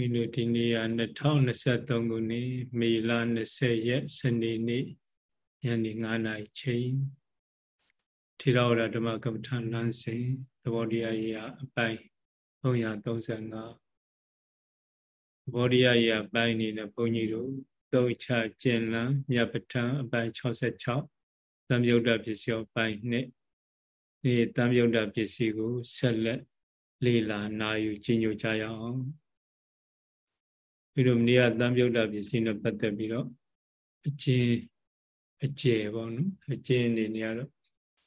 ဝိနုဒီနေ့က2023ခုနှစ်မေလ20ရက်စနေနေ့ညနေ9:00နာရီချိန်ထေရဝါဒဓမ္မကပ္ပဋ္ဌာန်းလမ်းစဉ်သဘောတရားရေးအပိုင်း335သဘောတရားရေးအပိုင်းနေတဲ့ဘုန်းကြီးတို့သုံးချကျင်လံမြတ်ပဋ္ဌာန်းအပိုင်း66သံယုတ်တပစ္စည်းအပိုင်း2ဒီသံယုတ်တပစ္စည်းကိုဆက်လက်လေ့လာနာယူကျင့်ကြကြရအောင် ပြီးတော့မနေ့ကသံယုတ်တာပစ္စည်းနဲ့ပတ်သက်ပြီးတော့အကျဉ်အကျယ်ပေါ့နော်အကျဉ်အနေနဲ့ကတော့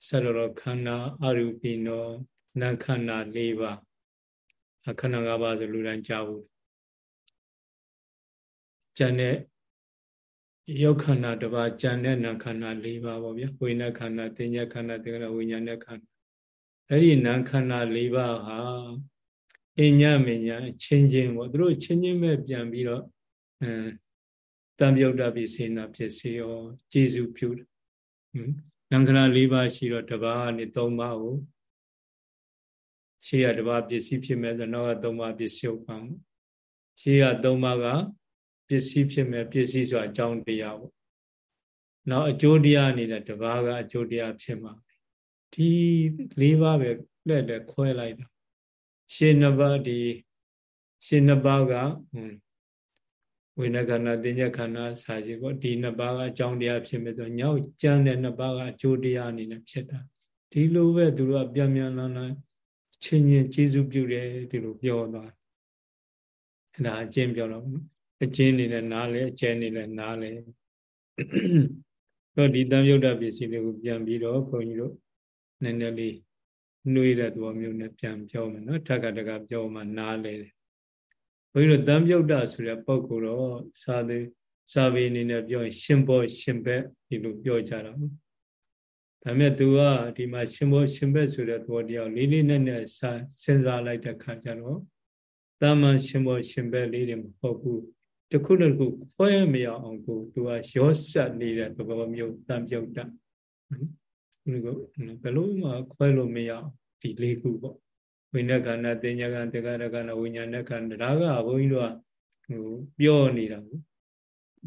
ဆရတော်ခန္ဓာအရူပိနောနာခန္ဓာ၄ပါးအခန္ဓာ၅ပါးဆိုလူတိုင်းကြားဘူးကျန်တဲ့ရုပ်ခန္ဓာတစ်ပါးကျန်တဲ့နာခန္ဓာ၄ပါးပေါ့ဗျာဝိညာဉ်ခန္ဓာတင်ညာခန္ဓာတေကဝိညာဉ်နဲ့ခန္ဓာအဲ့ဒီနာခန္ဓာ၄ပါးဟာ အညမညာချင်းချင်းပေါ့သူတို့ချင်းချင်းပဲပြန်ပြီးတော့အဲတံပြုတ်တာပစ္စေနာပစ္စည်းရောကျေစုပြုတယ်နံခဏ၄ပါးရှိတော့တပါးနဲ့၃ပါးကိုရှေ့ကတပါးပစ္စည်းဖြစ်မဲ့ဆိုနောက်က၃ပါးပစ္စည်းဥပ္ပံရှေ့က၃ပါးကပစ္စည်းဖြစ်မဲ့ပစ္စည်းဆိုတာအကြောင်းတရားပေါ့နောက်အကျိုးတရားအနေနဲ့တပါးကအကျိုးတရားဖြစ်မှာဒီ၄ပါးပဲလက်လက်ခွဲလိုက်တာ ရှင်းနှစ်ပါးဒီရှင်းနှစ်ပါးကဝိညာခန္ဓာတင်ညခန္ဓာစာရှိပေါ့ဒီနှစ်ပါးကအကြောင်းတရားဖြစ်မဲ့ဆိုညောက်ကြမ်းတဲ့နှစ်ပါးကအကျိုးတရားအနေနဲ့ဖြစ်တာဒီလိုပဲသူတို့ကပြန်ပြန်လာလာချင်းချင်းကျေစုပြုတယ်ဒီလိုပြောသွားအဲ့ဒါအကျဉ်းပြောတော့ဘူးအကျဉ်းနေနဲ့နားလဲအကျဉ်းနေနဲ့နားလဲတော့ဒီတန်ယုတ်တပစ္စည်းတွေကိုပြန်ပြီးတော့ခွန်ကြီးတို့နည်းနည်းလေး နှွေးတဲ့သဘောမျိုးနဲ့ပြန်ပြောမယ်နော်ထက်ကတကပြောမှနားလဲတယ်ဘုန်းကြီးတို့တန်ပြုတ်တာဆိုတဲ့ပုံကိုတော့စာသေးစာပေအနေနဲ့ပြောရင်ရှင်ဘောရှင်ဘက်ဒီလိုပြောကြတာပေါ့ဒါမဲ့သူကဒီမှာရှင်ဘောရှင်ဘက်ဆိုတဲ့သဘောတရားလေးလေးနက်နက်စဉ်းစားလိုက်တဲ့ခါကျတော့တာမန်ရှင်ဘောရှင်ဘက်လေးတွေမဟုတ်ဘူးတခုတခုခွဲမရအောင်ကိုသူကရောဆက်နေတဲ့သဘောမျိုးတန်ပြုတ်တာဒီကို ဘယ်လို့မှခွဲလို့မရဒီလေးခုပေါ့ဝိညာဉ်ခန္ဓာတင်ညာခန္ဓာတေခန္ဓာခန္ဓာဝိညာဉ်ခန္ဓာဒါကဘုန်းကြီးတို့ကဟိုပြောနေတာကို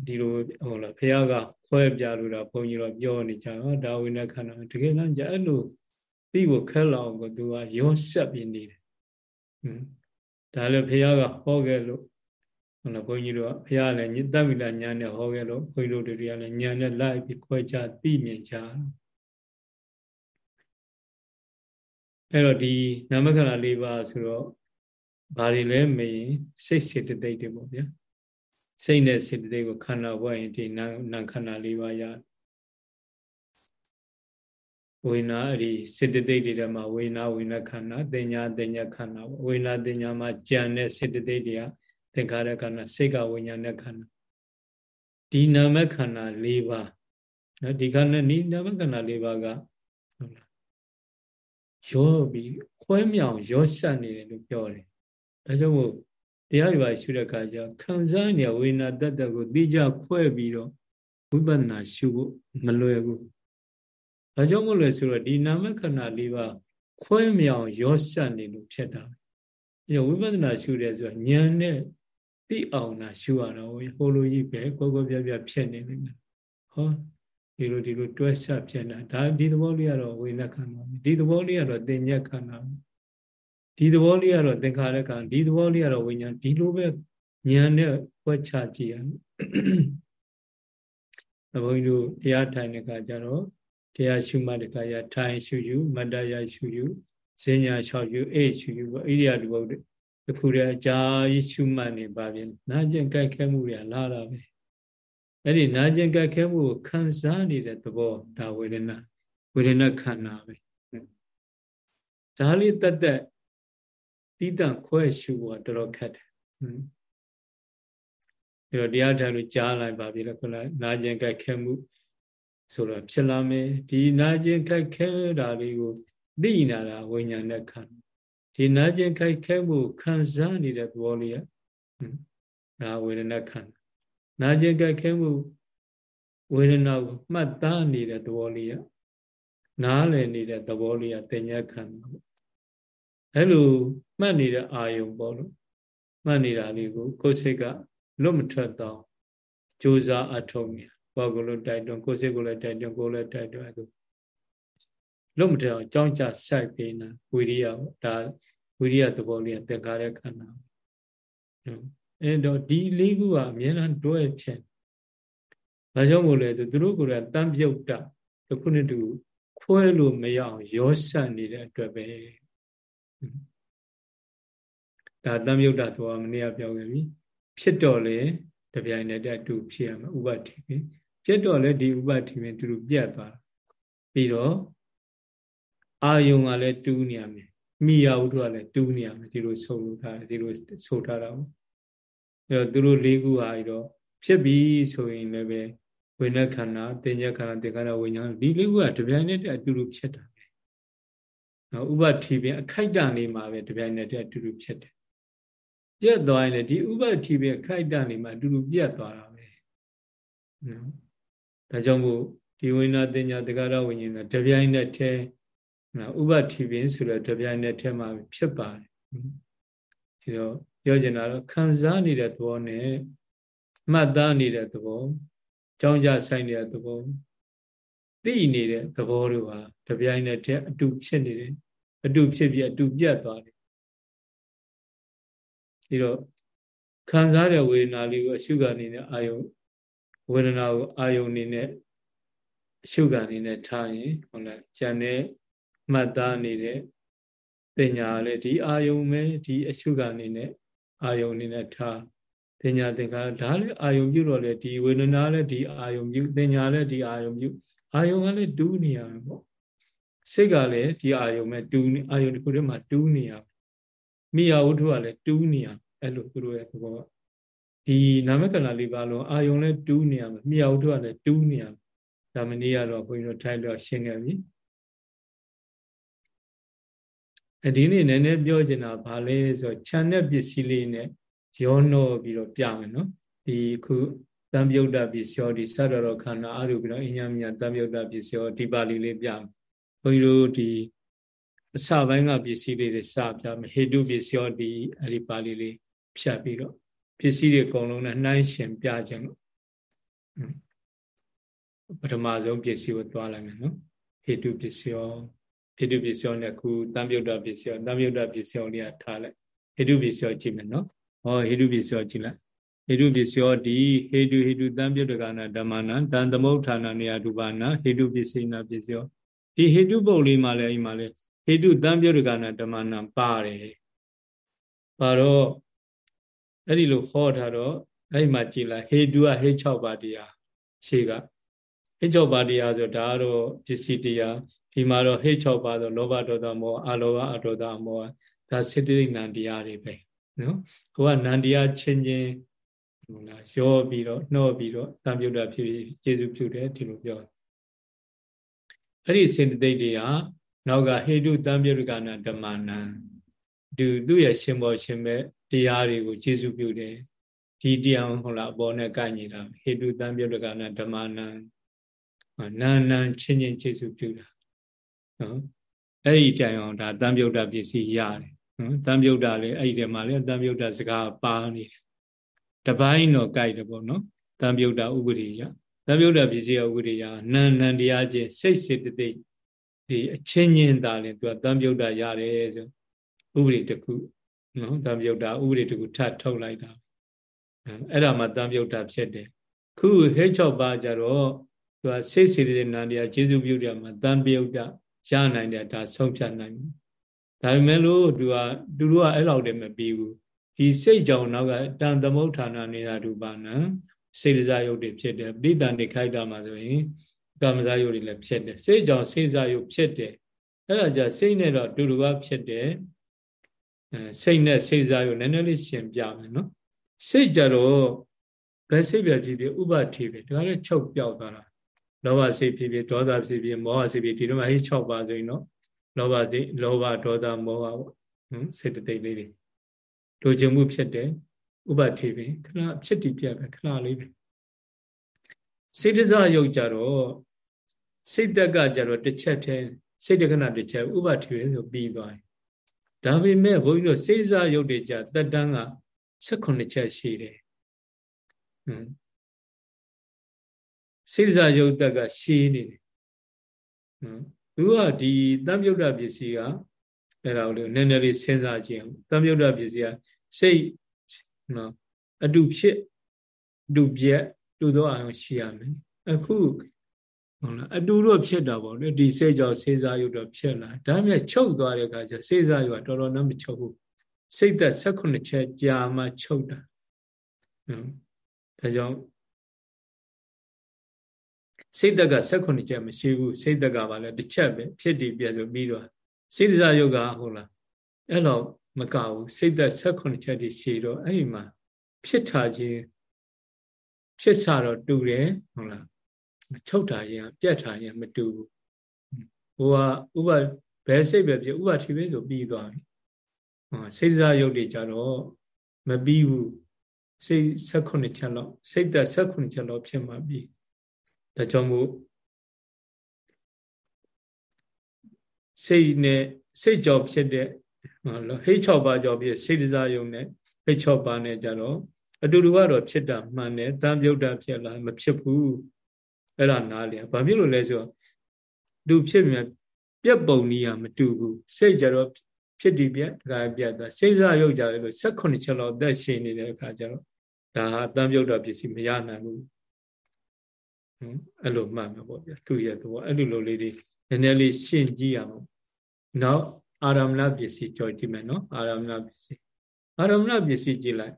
ဒီလိုဟုတ်လားဘုရားကခွဲပြလို့တော့ဘုန်းကြီးတို့ပြောနေကြတော့ဒါဝိညာဉ်ခန္ဓာတကယ်တော့じゃအဲ့လိုသိဖို့ခက်လောက်ကိုသူကရောဆက်ပြနေတယ်ဟွန်းဒါလည်းဘုရားကဟောခဲ့လို့ဟုတ်လားဘုန်းကြီးတို့ကဘုရားလည်းညတ္တမိလာညာနဲ့ဟောခဲ့လို့ဘုန်းကြီးတို့တွေကလည်းညာနဲ့လိုက်ပြီးခွဲခြားသိမြင်ကြ အဲ့တော့ဒီနာမခန္ဓာ၄ပါးဆိုတော့ဘာတွေလဲမေးရင်စိတ်စေတသိက်တွေပေါ့ဗျာစိတ်နဲ့စေတသိက်ကိုခန္ဓာဘွားရင်ဒီနာနာခန္ဓာ၄ပါးရဝိနာအဲ့ဒီစေတသိက်တွေထဲမှာဝိနာဝိနာခန္ဓာတင်ညာတင်ညာခန္ဓာပေါ့ဝိနာတင်ညာမှာကြံတဲ့စေတသိက်တွေကသင်္ခါရခန္ဓာစိတ်ကဝိညာဉ်နဲ့ခန္ဓာဒီနာမခန္ဓာ၄ပါးနော်ဒီခန္ဓာဒီနာမခန္ဓာ၄ပါးကဟုတ်လား ရောပြီးခွဲမြောင်ရောဆက်နေတယ်လို့ပြောတယ်။ဒါကြောင့်မို့တရားတွေပါရှုတဲ့အခါကျခံစားနေဝေနာတတ်တကိုသိကြခွဲပြီးတော့ဝိပဿနာရှုဖို့မလွယ်ဘူး။ဒါကြောင့်မို့လဲဆိုတော့ဒီနာမခန္ဓာလေးပါခွဲမြောင်ရောဆက်နေလို့ဖြစ်တာ။အဲဝိပဿနာရှုတယ်ဆိုတာဉာဏ်နဲ့သိအောင်တာရှုရတော့ဟိုလိုကြီးပဲကိုကိုပြပြဖြစ်နေတယ်။ဟော ဒီလိုဒီလိုတွဲဆက်ဖြစ်နေတာဒါဒီသဘောလေးကတော့ဝိညာဉ်ခန္ဓာဒီသဘောလေးကတော့တင်ညက်ခန္ဓာဒီသဘောလေးကတော့သင်္ခါရခန္ဓာဒီသဘောလေးကတော့ဝိညာဉ်ဒီလိုပဲဉာဏ်နဲ့ဝက်ချကြည့်ရမယ်ဘုန်းကြီးတို့တရားထိုင်တဲ့အခါကျတော့တရားရှုမှတ်တဲ့အခါကျထိုင်ရှုယူမတ္တရရှုယူဈဉ္ညာ၆ယူအေရှုယူပေါ့ဣရိယာတဘုတ်တခုတည်းအကြာကြီးရှုမှတ်နေပါပြင်နာကျင်ကြိုက်ခဲမှုတွေလာတာပဲ အဲ့ဒီနာကျင်ကြက်ခဲမှုကိုခံစားနေတဲ့သဘောဒါဝေဒနာဝေဒနာခန္ဓာပဲဒါလေးတက်တက်တိတန့်ခွဲရှုဖို့တော်တော်ခက်တယ်အဲ့တော့တရားထိုင်လို့ကြားလိုက်ပါပြီလေခုနနာကျင်ကြက်ခဲမှုဆိုတော့ဖြစ်လာမယ်ဒီနာကျင်ကြက်ခဲတာလေးကိုသိနာတာဝိညာဉ်နဲ့ခန္ဓာဒီနာကျင်ကြက်ခဲမှုခံစားနေတဲ့သဘောလေးကဒါဝေဒနာခန္ဓာ နာကျင်ကြက်ခဲမှုဝေဒနာကိုမှတ်သားနေတဲ့သဘောလေးကနားလည်နေတဲ့သဘောလေးကတင်ញက်ခံတာပေါ့အဲ့လိုမှတ်နေတဲ့အာယုံပေါ့လို့မှတ်နေတာလေးကိုကိုယ်စိတ်ကလွတ်မထွက်တော့ကြိုးစားအထောက်မြဘောကလို့တိုက်တွန်းကိုယ်စိတ်ကိုလည်းတိုက်တွန်းကိုယ်လည်းတိုက်တွန်းအဲလွတ်မထွက်အောင်ကြောင်းကြစိုက်ပေးနေဝိရိယဒါဝိရိယသဘောလေးသင်္ခါရခန္ဓာ အဲတော့ဒီလေးခုကအများအားတွဲဖြစ်ဘာကြောင့်မို့လဲသူတို့ကိုယ်ကတန်ပြုတ်တာတစ်ခုနဲ့တူခွဲလို့မရအောင်ရောဆက်နေတဲ့အတွက်ပဲဒါတန်ပြုတ်တာတော့မနေ့ကပြောခဲ့ပြီဖြစ်တော့လေတပြိုင်တည်းအတူဖြစ်ရမှာဥပတိပဲဖြစ်တော့လေဒီဥပတိပဲတူတူပြတ်သွားပြီးတော့အာယုံကလည်းတူးနေရမယ်မိယာဝတ္ထုကလည်းတူးနေရမယ်ဒီလိုဆိုလို့ထားတယ်ဒီလိုဆိုထားတာပေါ့ အဲတော့သူတို့လေးခုဟာပြီးတော့ဖြစ်ပြီဆိုရင်လည်းပဲဝိညာဉ်ခန္ဓာတင်ညာခန္ဓာတေခန္ဓာဝိညာဉ်ဒီလေးခုကတပြိုင်တည်းအတူတူဖြစ်တာပဲနော်ဥပတိပင်အခိုက်တန်လေးမှာပဲတပြိုင်တည်းအတူတူဖြစ်တယ်ပြတ်သွားရင်လည်းဒီဥပတိပင်အခိုက်တန်လေးမှာအတူတူပြတ်သွားတာပဲနော်ဒါကြောင့်မို့ဒီဝိညာဉ်တင်ညာတေခန္ဓာဝိညာဉ်ကတပြိုင်တည်းထဲနော်ဥပတိပင်ဆိုတော့တပြိုင်တည်းထဲမှာဖြစ်ပါတယ်ဒီတော့ ပြောချင်တာတော့ခံစားနေတဲ့သဘောနဲ့မှတ်သားနေတဲ့သဘောကြောင်းကြဆိုင်နေတဲ့သဘောသိနေတဲ့သဘောတို့ဟာတပြိုင်နက်တည်းအတူဖြစ်နေတယ်အတူဖြစ်ပြီးအတူပြတ်သွားတယ်ဒီတော့ခံစားတဲ့ဝေဒနာလေးကိုအရှုကနေနဲ့အာယုဝေဒနာကိုအာယုအနေနဲ့အရှုကနေနဲ့ထားရင်ဟုတ်လားဉာဏ်နဲ့မှတ်သားနေတဲ့ပညာလည်းဒီအာယုံပဲဒီအရှုကနေနဲ့ အာယုံအနေနဲ့ထားတင်ညာသင်္ခါရဒါလည်းအာယုံပြုတော့လေဒီဝေဒနာလည်းဒီအာယုံပြုတင်ညာလည်းဒီအာယုံပြုအာယုံကလည်းတူးနေရမှာပေါ့စိတ်ကလည်းဒီအာယုံမဲ့တူးနေအာယုံတစ်ခုတည်းမှာတူးနေရမိယာဝတ္ထုကလည်းတူးနေရအဲ့လိုသူတို့ရဲ့သဘောဒီနာမကလလေးပါလုံးအာယုံလည်းတူးနေရမှာမိယာဝတ္ထုကလည်းတူးနေရဒါမနေ့ကတော့ဘုန်းကြီးတို့ထိုင်တော့ရှင်းခဲ့ပြီ အဲဒီနေ့နည်းနည်းပြောချင်တာဗာလဲဆိုခြံတဲ့ပစ္စည်းလေးနဲ့ရောနှောပြီးတော့ပြမယ်နော်ဒီခုတံပြုတ်တပစ္စယောဒီစတတော်ခန္ဓာအရုပြီးတော့အညာမြတံပြုတ်တပစ္စယောဒီပါဠိလေးပြမယ်ဘုန်းကြီးတို့ဒီအစပိုင်းကပစ္စည်းလေးတွေစပြမယ်ဟေတုပစ္စယောဒီအဲ့ဒီပါဠိလေးဖြတ်ပြီးတော့ပစ္စည်းတွေအကုန်လုံးနဲ့နှိုင်းရှင်ပြခြင်းလို့ပထမဆုံးပစ္စည်းကိုသွားလိုက်မယ်နော်ဟေတုပစ္စယော ဟေတုပစ္စယောနဲ့ခုတံပြုတ်တပစ္စယောတံပြုတ်တပစ္စယောလေးကထားလိုက်ဟေတုပစ္စယောကြည့်မယ်နော်ဟောဟေတုပစ္စယောကြည့်လိုက်ဟေတုပစ္စယောဒီဟေတုဟေတုတံပြုတ်တကနာဓမ္မနာတန်သမုဋ္ဌာနာနေယရူပနာဟေတုပစ္စေနာပစ္စယောဒီဟေတုပုတ်လေးမှာလည်းအိမ်မှာလည်းဟေတုတံပြုတ်တကနာဓမ္မနာပါတယ်ပါတော့အဲ့ဒီလိုဟောထားတော့အဲ့မှာကြည်လိုက်ဟေတုကဟေ6ပါးတရားရှေ့ကဟေ6ပါးတရားဆိုဒါကတော့ပစ္စည်းတရား ဒီမှာတော့ဟေ6ပါးဆိုလောဘဒေါသမောအလောဘအဒေါသမောဒါစေတသိက်နံတရားတွေပဲနော်ကိုကနန္တရားချင်းချင်းဟုတ်လားရောပြီးတော့နှောပြီးတော့တံပြုတ်တာဖြစ်ပြီးကျေစုပြုတယ်ဒီလိုပြောအဲ့ဒီစေတသိက်တွေကနောက်ကဟေတုတံပြုတ်ကနာဓမ္မနံသူသူ့ရဲ့ရှင်ဘောရှင်မဲ့တရားတွေကိုကျေစုပြုတယ်ဒီတရားဟုတ်လားအပေါ်နဲ့ကိုက်ညီတာဟေတုတံပြုတ်ကနာဓမ္မနံနာနံချင်းချင်းကျေစုပြုတာ နော်အဲ့ဒီတိုင်အောင်ဒါတံပြုတ်တာပစ္စည်းရတယ်နော်တံပြုတ်တာလေအဲ့ဒီထဲမှာလေတံပြုတ်တာစကားပါနေတယ်တပိုင်းတော့ကြိုက်တယ်ပေါ့နော်တံပြုတ်တာဥပဒေရတံပြုတ်တာပစ္စည်းဥပဒေရနန္နန်တရားချင်းစိတ်စေတသိက်ဒီအချင်းချင်းသာလေသူကတံပြုတ်တာရတယ်ဆိုဥပဒေတစ်ခုနော်တံပြုတ်တာဥပဒေတစ်ခုထပ်ထုတ်လိုက်တာအဲ့ဒါမှတံပြုတ်တာဖြစ်တယ်ခုဟဲ6ပါးကြတော့သူကစိတ်စေတသိက်နန္တရားကျေစုပြုတယ်မှာတံပြုတ်တာ ရနိုင်တယ်ဒါဆုံးဖြတ်နိုင်တယ်ဒါပေမဲ့လို့သူကသူတို့ကအဲ့လောက်တည်းမပြီးဘူးဒီစိတ်ကြောင့်နောက်ကတန်သမုဋ္ဌာနာနေတာရူပနာစေတစာယုတ်တွေဖြစ်တယ်ပိဋကနိခိုက်တာမှာဆိုရင်ကာမဇာယုတ်တွေလည်းဖြစ်တယ်စိတ်ကြောင့်စေစာယုတ်ဖြစ်တယ်အဲ့ဒါကြစိတ်နဲ့တော့တူတူကဖြစ်တယ်အဲစိတ်နဲ့စေစာယုတ်နည်းနည်းလေးရှင်းပြမယ်နော်စိတ်ကြတော့ဘယ်စိတ်ပြဖြစ်ဖြစ်ဥပတိပဲဒါလည်းချုပ်ပြောက်သွားတာ လောဘစိတ်ဖြစ်ဖြစ်ဒေါသဖြစ်ဖြစ်မောဟစိတ်ဖြစ်ဒီတော့မှဟိ6ပါဆိုရင်တော့လောဘစိတ်လောဘဒေါသမောဟပေါ့နော်စေတသိက်လေးတွေလိုချင်မှုဖြစ်တယ်ဥပတိပဲခဏဖြစ်တည်ပြပဲခဏလေးပဲစိတ်တစားယုတ်ကြတော့စိတ်တက်ကကြတော့တစ်ချက်တည်းစိတ်တခဏတစ်ချက်ဥပတိပဲဆိုပြီးသွားတယ်ဒါပေမဲ့ဘုန်းကြီးတို့စိတ်စားယုတ်တွေကြတက်တန်းက16ချက်ရှိတယ်ဟွန်း စိတ္တဇာယုတ်တက်ကရှည်နေတယ်ဟွန်းသူကဒီတံမြုဒ္ဒပစ္စည်းကအဲ့ဒါကိုနည်းနည်းလေးစဉ်းစားကြည့်အောင်တံမြုဒ္ဒပစ္စည်းကစိတ်နော်အတုဖြစ်အတုပြက်တူသောအာရုံရှိရမယ်အခုဟုတ်လားအတူတော့ဖြစ်တာပေါ့လေဒီစိတ်ကြောင့်စေစားရုပ်တော့ဖြစ်လာဒါမှချုပ်သွားတဲ့အခါကျစေစားရုပ်ကတော်တော်နဲ့မချုပ်ဘူးစိတ်သက်16ချက်ကြာမှချုပ်တာဟုတ်ဒါကြောင့် စိတ်သက်က16ချက်မရှိဘူးစိတ်သက်ကပါလဲတစ်ချက်ပဲဖြစ်တည်ပြဆိုပြီးတော့စိတ်စားရုပ်ကဟုတ်လားအဲ့တော့မကဘူးစိတ်သက်16ချက်တည်းရှိတော့အဲ့ဒီမှာဖြစ်ထားခြင်းဖြစ်စားတော့တူတယ်ဟုတ်လားချုပ်တာရင်ပြတ်တာရင်မတူဘူးဟိုကဥပဘယ်စိတ်ပဲဖြစ်ဥပထီပဲဆိုပြီးသွားပြီဟောစိတ်စားရုပ်တွေကြတော့မပြီးဘူးစိတ်16ချက်လောက်စိတ်သက်16ချက်လောက်ဖြစ်မှပြီး ဒါကြောင့်မို့စိတ်နဲ့စိတ်ကြောင့်ဖြစ်တဲ့ဟောဟိတ်6ပါးကြောင့်ဖြစ်စိတ်စားရုံနဲ့ဟိတ်6ပါးနဲ့ကြတော့အတူတူကတော့ဖြစ်တာမှန်တယ်တန်ပြုတ်တာဖြစ်လာမဖြစ်ဘူးအဲ့ဒါနားလေဘာဖြစ်လို့လဲဆိုတော့လူဖြစ်မြပြက်ပုံကြီးကမတူဘူးစိတ်ကြတော့ဖြစ်တည်ပြက်တခါပြက်သွားစိတ်စားရုပ်ကြတယ်လို့16ချက်လောက်သက်ရှင်နေတဲ့အခါကျတော့ဒါဟာတန်ပြုတ်တာပစ္စည်းမရနိုင်ဘူး အဲ့လိုမှတ်မှာပေါ့ဗျာသူရဲ့သဘောအဲ့လိုလိုလေးတွေနည်းနည်းလေးရှင်းကြည့်ရအောင်နောက်အာရမဏပစ္စည်းကြောကြည့်မယ်နော်အာရမဏပစ္စည်းအာရမဏပစ္စည်းကြည့်လိုက်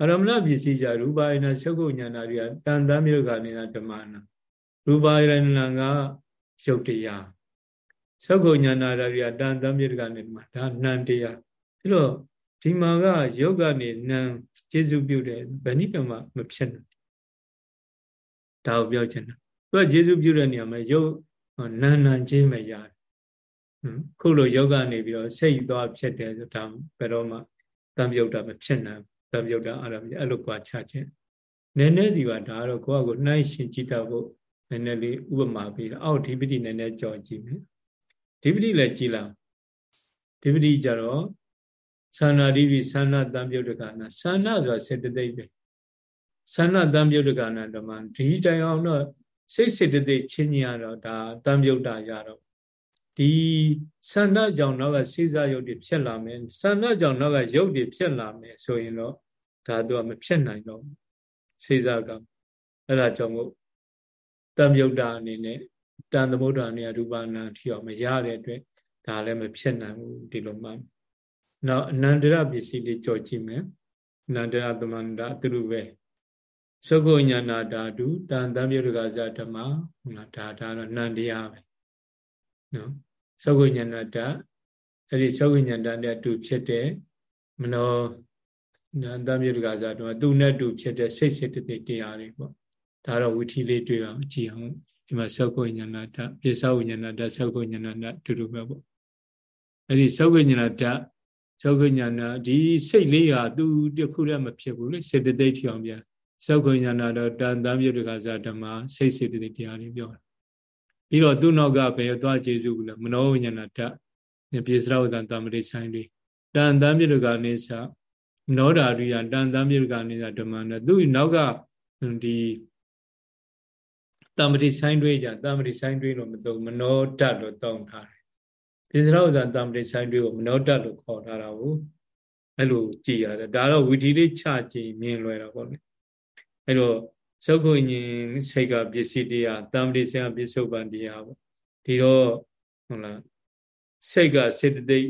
အာရမဏပစ္စည်းကြရူပါယနာသုတ်ဉာဏတွေကတန်တမ်းမြို့ကနေဓမ္မနာရူပါယနာကယုတ်တရားသုတ်ဉာဏတွေကတန်တမ်းမြို့ကနေဓမ္မဒါနန္တရားအဲ့တော့ဒီမှာကယုတ်ကနေနံကျေစုပြုတယ်ဗဏိကမမဖြစ်ဘူး ဒါကိုပြောချင်တာသူကကျေစုပြုတဲ့နေရာမှာယုတ်နန္နန်ချင်းပဲရတယ်ခုလိုယောဂနေပြီးတော့စိတ်သွားဖြစ်တယ်ဆိုဒါဘယ်တော့မှတံပြုတ်တာမဖြစ်နိုင်တံပြုတ်တာအဲ့လိုအဲ့လိုကွာချခြင်းနည်းနည်းဒီပါဒါကတော့ကိုယ့်အကိုနှိုင်းရှင်ကြည့်တော့ဖို့နည်းနည်းလေးဥပမာပေးတော့အောက်ဒီပတိနည်းနည်းကြော်ကြည့်မယ်ဒီပတိလည်းကြည်လားဒီပတိကြတော့သာနာတိပိသာနာတံပြုတ်တကနာသာနာဆိုတာစေတသိက်ပဲ သာနာတံပြုတ်တကနာဓမ္မဒီတိုင်အောင်တော့စိတ်စေတသိက်ချင်းကြီးရတော့ဒါတံပြုတ်တာရတော့ဒီဆန္ဒကြောင့်နောက်ကစေစားရုပ်တွေဖြစ်လာမယ်ဆန္ဒကြောင့်နောက်ကရုပ်တွေဖြစ်လာမယ်ဆိုရင်တော့ဒါတော့မဖြစ်နိုင်တော့စေစားကအဲ့ဒါကြောင့်မို့တံမြုဒ္ဒအနေနဲ့တန်သမုဒ္ဒအနေနဲ့ရူပနာထီအောင်မရတဲ့အတွက်ဒါလည်းမဖြစ်နိုင်ဘူးဒီလိုမှနောက်အနန္တရပစ္စည်းလေးကြော်ကြည့်မယ်အနန္တရသမန္တအတုပဲ သုခဉာဏဓာတုတန်တံမြုဒ္ဒကဇဓမ္မဟုတ်လားဒါဒါတော့နန္တရားပဲနော်သောဝိညာဏတအဲ့ဒီသောဝိညာဏတနဲ့အတူဖြစ်တဲ့မနောနာတမြေတကစားတော့သူနဲ့တူဖြစ်တဲ့စိတ်စိတ်တည်းတရားတွေပေါ့ဒါတော့ဝီထီလေးတွေ့အောင်ကြည့်အောင်ဒီမှာသောဝိညာဏတပြစ္ဆဝိညာဏတသောဝိညာဏတတူတူပဲပေါ့အဲ့ဒီသောဝိညာဏတသောဝိညာဏဒီစိတ်လေးဟာသူတခုတည်းမဖြစ်ဘူးလေစေတသိက်ထီအောင်ပြန် သောဝိညာဏတော့တန်တမြေတကစားဓမ္မစိတ်စိတ်တည်းတရားတွေပြောတာပြီးတော့သူ့နောက်ကဘယ်သွားကျေစုလဲမနောဝိညာဏဓာတ်ပြေစရဝတ္တတမတိဆိုင်တွေတန်တမ်းမြေကနေစနောဓာရိယတန်တမ်းမြေကနေစဓမ္မနဲ့သူ့နောက်ကဒီတမတိဆိုင်တွေကြတမတိဆိုင်တွေလို့မသုံးမနောဓာတ်လို့သုံးထားတယ်ပြေစရဝတ္တတမတိဆိုင်တွေကိုမနောဓာတ်လို့ခေါ်ထားတာကိုအဲ့လိုကြည်ရတယ်ဒါတော့ဝီထီလေးချကြည်မြင်လွယ်တာပေါ့လေ အဲ့တော့ဇုတ်ခုညင်စိတ်ကပစ္စည်းတရားတမ္ပတိစေကပစ္စုပန်တရားပေါ့ဒီတော့ဟုတ်လားစိတ်ကစေတသိက်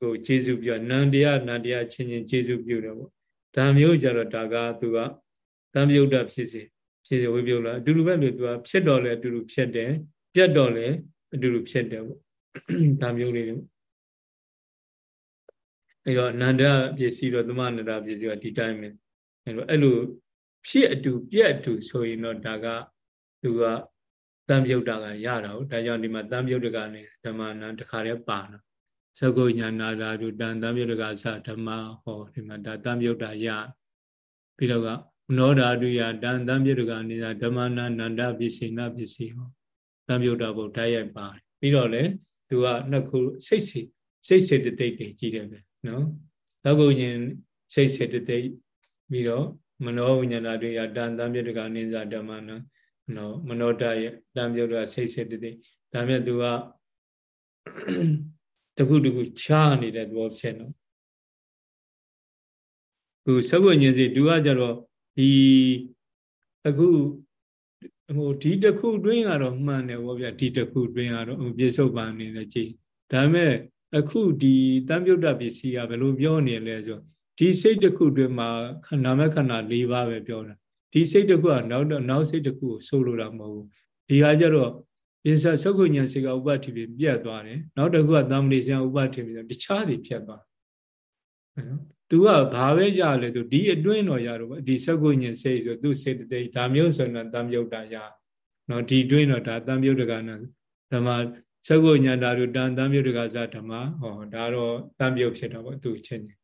ကိုကျေစုပြုနန္တရားနန္တရားချင်းချင်းကျေစုပြုတယ်ပေါ့ဒါမျိုးကြတော့ဒါကသူကတံပြုတ်တာဖြစ်စေဖြစ်စေဝိပြုတ်လာအတူတူပဲလို့သူကဖြစ်တော့လဲအတူတူဖြစ်တယ်ပြတ်တော့လဲအတူတူဖြစ်တယ်ပေါ့ဒါမျိုးလေးတွေအဲ့တော့နန္ဒပစ္စည်းတော့သမန္တရာပစ္စည်းကဒီတိုင်းပဲအဲ့လိုအဲ့လို ဖြစ်အတူပြက်အတူဆိုရင်တော့ဒါကသူကတံပြုတ်တာကရတာဟုတ်ဒါကြောင့်ဒီမှာတံပြုတ်တကနဲ့ဓမ္မနာတခါတည်းပါတာသကုညာနာဓာတုတံတံပြုတ်တကသဓမ္မဟောဒီမှာဒါတံပြုတ်တာရပြီးတော့ကမနောဓာတုယတံတံပြုတ်တကနေတာဓမ္မနာနန္ဒပစ္စေနပစ္စည်းဟောတံပြုတ်တာဘုဓာတ်ရိုက်ပါတယ်ပြီးတော့လေသူကနှစ်ခုစိတ်စိစိတ်စေတသိက်တွေကြီးတယ်ပဲနော်သကုညင်စိတ်စေတသိက်ပြီးတော့ မနောဝိညာဏတွေရတန်တံမြတ်တကနိစ္စဓမ္မနာနော်မနောတရဲ့တံမြတ်တကစိတ်စိတ်တည်းဒါမြတ်သူကတခုတခုချားနေတဲ့သဘောဖြစ်နော်ခုသဝဉ္ဉ္စီသူကကြတော့ဒီအခုဟိုဒီတခုတွင်းကတော့မှန်တယ်ဗောဗျဒီတခုတွင်းကတော့ပြစ္ဆုတ်ပန်နေတယ်ကြည်ဒါပေမဲ့အခုဒီတံပြုတ်တပစ္စည်းကဘယ်လိုပြောနေလဲဆို ဒီစိတ်တစ်ခုတွင်းမှာနာမခန္ဓာ၄ပါးပဲပြောတာဒီစိတ်တစ်ခုကနောက်နောက်စိတ်တစ်ခုကိုဆိုလိုတာမဟုတ်ဘူးဒီဟာကြတော့ပစ္စသုတ်ခုညာစေကဥပတိပြပြတ်သွားတယ်နောက်တစ်ခုကသံမဏိစံဥပတိပြတခြားတွေဖြတ်သွားနော်သူကဘာပဲရလဲသူဒီအတွင်းတော်ရတော့ဒီသုတ်ခုညာစေဆိုသူစေတသိက်ဒါမျိုးဆိုတော့တံမြုပ်တာရနော်ဒီတွင်းတော့ဒါတံမြုပ်တကနာဓမ္မသုတ်ခုညာတာတို့တန်တံမြုပ်တကစားဓမ္မဟောဒါတော့တံမြုပ်ဖြစ်တော့ဗောသူချင်းချင်း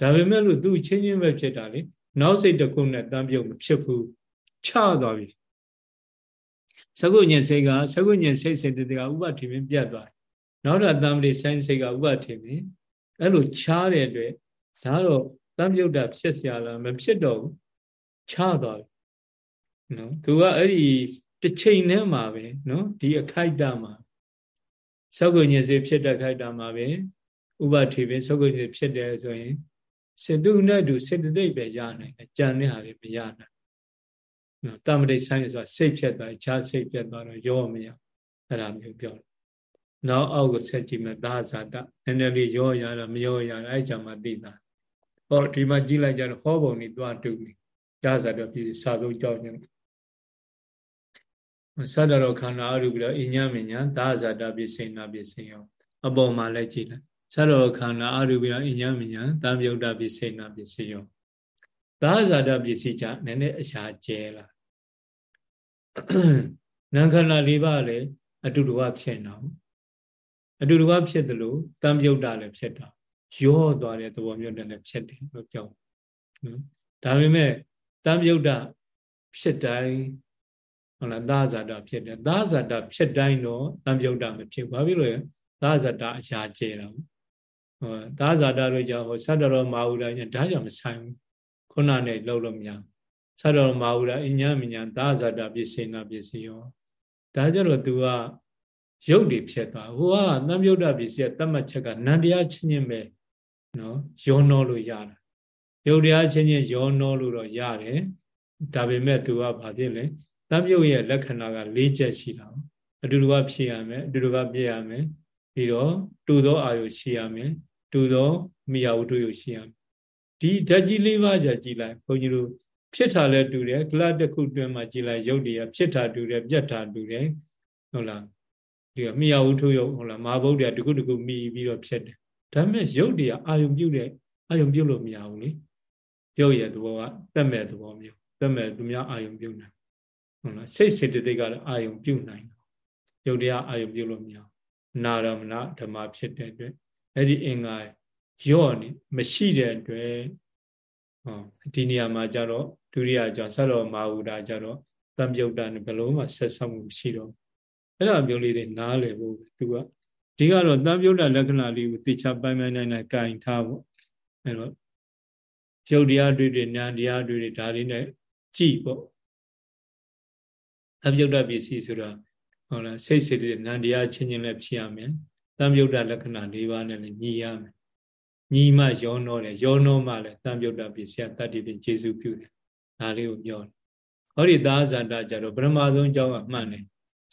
ဒါပေမဲ့လို့သူချင်းချင်းပဲဖြစ်တာလေနောက်စိတ်တစ်ခုနဲ့တံမြုပ်မဖြစ်ဘူးချသွားပြီသကုညင်စိတ်ကသကုညင်စိတ်စေတသိက်ကဥပတိပင်ပြတ်သွားတယ်နောက်တော့တံပတိဆိုင်စိတ်ကဥပတိပင်အဲ့လိုချားတဲ့အတွက်ဒါတော့တံပြုတ်တာဖြစ်เสียလားမဖြစ်တော့ဘူးချားသွားပြီနော်သူကအဲ့ဒီတစ်ချိန်နဲ့မှာပဲနော်ဒီအခိုက်အတန့်မှာသကုညင်စိတ်ဖြစ်တဲ့ခိုက်တာမှာပဲဥပတိပင်သကုညင်ဖြစ်တယ်ဆိုရင် စေတုနဲ့တူစေတသိက်ပဲရနိုင်တယ်ကြံတဲ့ဟာတွေမရနိုင်နော်တမ္ပတိဆိုင်ဆိုတာစိတ်ဖြတ်သွားခြားစိတ်ဖြတ်သွားတော့ရောမရအဲ့ဒါမျိုးပြောတယ်နောက်အောက်ကိုဆက်ကြည့်မယ်သာဇာတနည်းနည်းလေးရောရတာမရောရတာအဲ့ကြမှာသိတာဟောဒီမှာကြည့်လိုက်ကြတော့ဟောပုံนี่သွားတူနေသာဇာတပြည်စာဆုံးကြောက်နေသတ္တရောခန္ဓာအရူပြီးတော့အညမညာသာဇာတပစ္စေနာပစ္စေယောအပေါ်မှာလည်းကြည့်လိုက် သတ္တရောခန္ဓာအရူပြီးတော့အညမညာတံမြုဒ္ဒပစ္စေနာပစ္စေယောသာဇာတပစ္စည်းကြနည်းနည်းအရှာကျဲလာနံခန္ဓာ၄ပါးလည်းအတူတူကဖြစ်နေအောင်အတူတူကဖြစ်တယ်လို့တံပြုတ်တာလည်းဖြစ်တာရောသွားတဲ့သဘောမျိုးနဲ့လည်းဖြစ်တယ်လို့ပြောနော်ဒါပေမဲ့တံပြုတ်တာဖြစ်တိုင်းဟုတ်လားသာဇာတဖြစ်တယ်သာဇာတဖြစ်တိုင်းတော့တံပြုတ်တာမဖြစ်ဘာဖြစ်လို့လဲသာဇာတအရာကျဲတာ ဟောသာဇာတတို့ကြောင့်ဟောသတ္တရောမာဟုရညဒါကြောင့်မဆိုင်ဘူးခုနနဲ့လှုပ်လို့မရဘူးသတ္တရောမာဟုရအညာမညာသာဇာတပစ္စေနာပစ္စယောဒါကြတော့ तू ကရုပ်တွေဖြစ်သွားဟိုကသံယုတ်တပစ္စည်းတတ်မှတ်ချက်ကနန္တရားချင်းချင်းပဲနော်ယောနောလို့ရတာရုပ်တရားချင်းချင်းယောနောလို့တော့ရတယ်ဒါပေမဲ့ तू ကဘာဖြစ်လဲသံယုတ်ရဲ့လက္ခဏာက၄ချက်ရှိတာအတူတူကဖြစ်ရမယ်အတူတူကပြည့်ရမယ်ပြီးတော့တူသောအာယုရှိရမယ် တူသောမိယာဝတ္ထုယုရှိရမယ်ဒီဓာတ်ကြီး၄ပါးကြာကြည်လိုက်ဘုန်းကြီးတို့ဖြစ်တာလည်းတူတယ်ဂလတစ်ခုတွင်မှကြည်လိုက်ရုပ်တွေကဖြစ်တာတူတယ်ပြက်တာတူတယ်ဟုတ်လားဒီကမိယဝုထုယုတ်ဟုတ်လားမာဘုဒ္ဓတခုတခုမိပြီးတော့ဖြစ်တယ်ဒါပေမဲ့ရုပ်တွေကအာယုံပြုတ်တဲ့အာယုံပြုတ်လို့မရဘူးလေရုပ်ရဲ့သဘောကတက်မဲ့သဘောမျိုးတက်မဲ့သူများအာယုံပြုတ်နိုင်ဟုတ်လားစိတ်စေတသိက်ကလည်းအာယုံပြုတ်နိုင်ရုပ်တရားအာယုံပြုတ်လို့မရနာရမဏဓမ္မဖြစ်တဲ့အတွက် အဲ့ဒီအင်္ဂါရော့နေမရှိတဲ့အတွက်ဟောဒီနေရာမှာကြတော့ဒုတိယကြောင့်ဆရောမာဟုတာကြတော့တံပြုတ်တာနဲ့ဘယ်လုံးမှဆက်ဆက်မှုရှိတော့အဲ့ဒါမျိုးလေးတွေနားလည်ဖို့သူကဒီကတော့တံပြုတ်တာလက္ခဏာလေးကိုသိချပိုင်ပိုင်နိုင်နိုင်ကင်ထားဖို့အဲ့တော့ရုပ်တရားတွေတွေနာတရားတွေတွေဒါလေးနဲ့ကြည့်ပေါ့တံပြုတ်တာပစ္စည်းဆိုတော့ဟုတ်လားစိတ်စိတ်တွေနာတရားချင်းချင်းလည်းဖြစ်ရမယ် တံပြုတ်တာလက္ခဏာ၄ပါးနဲ့လည်းညီရမယ်ညီမယောနောတယ်ယောနောမှလည်းတံပြုတ်တာပစ္စည်းတတ္တိပင်ကျေစုပြုတယ်ဒါလေးကိုပြောတယ်ဟောဒီသာဇာတကြတော့ပရမဆုံးအကြောင်းကမှန်တယ်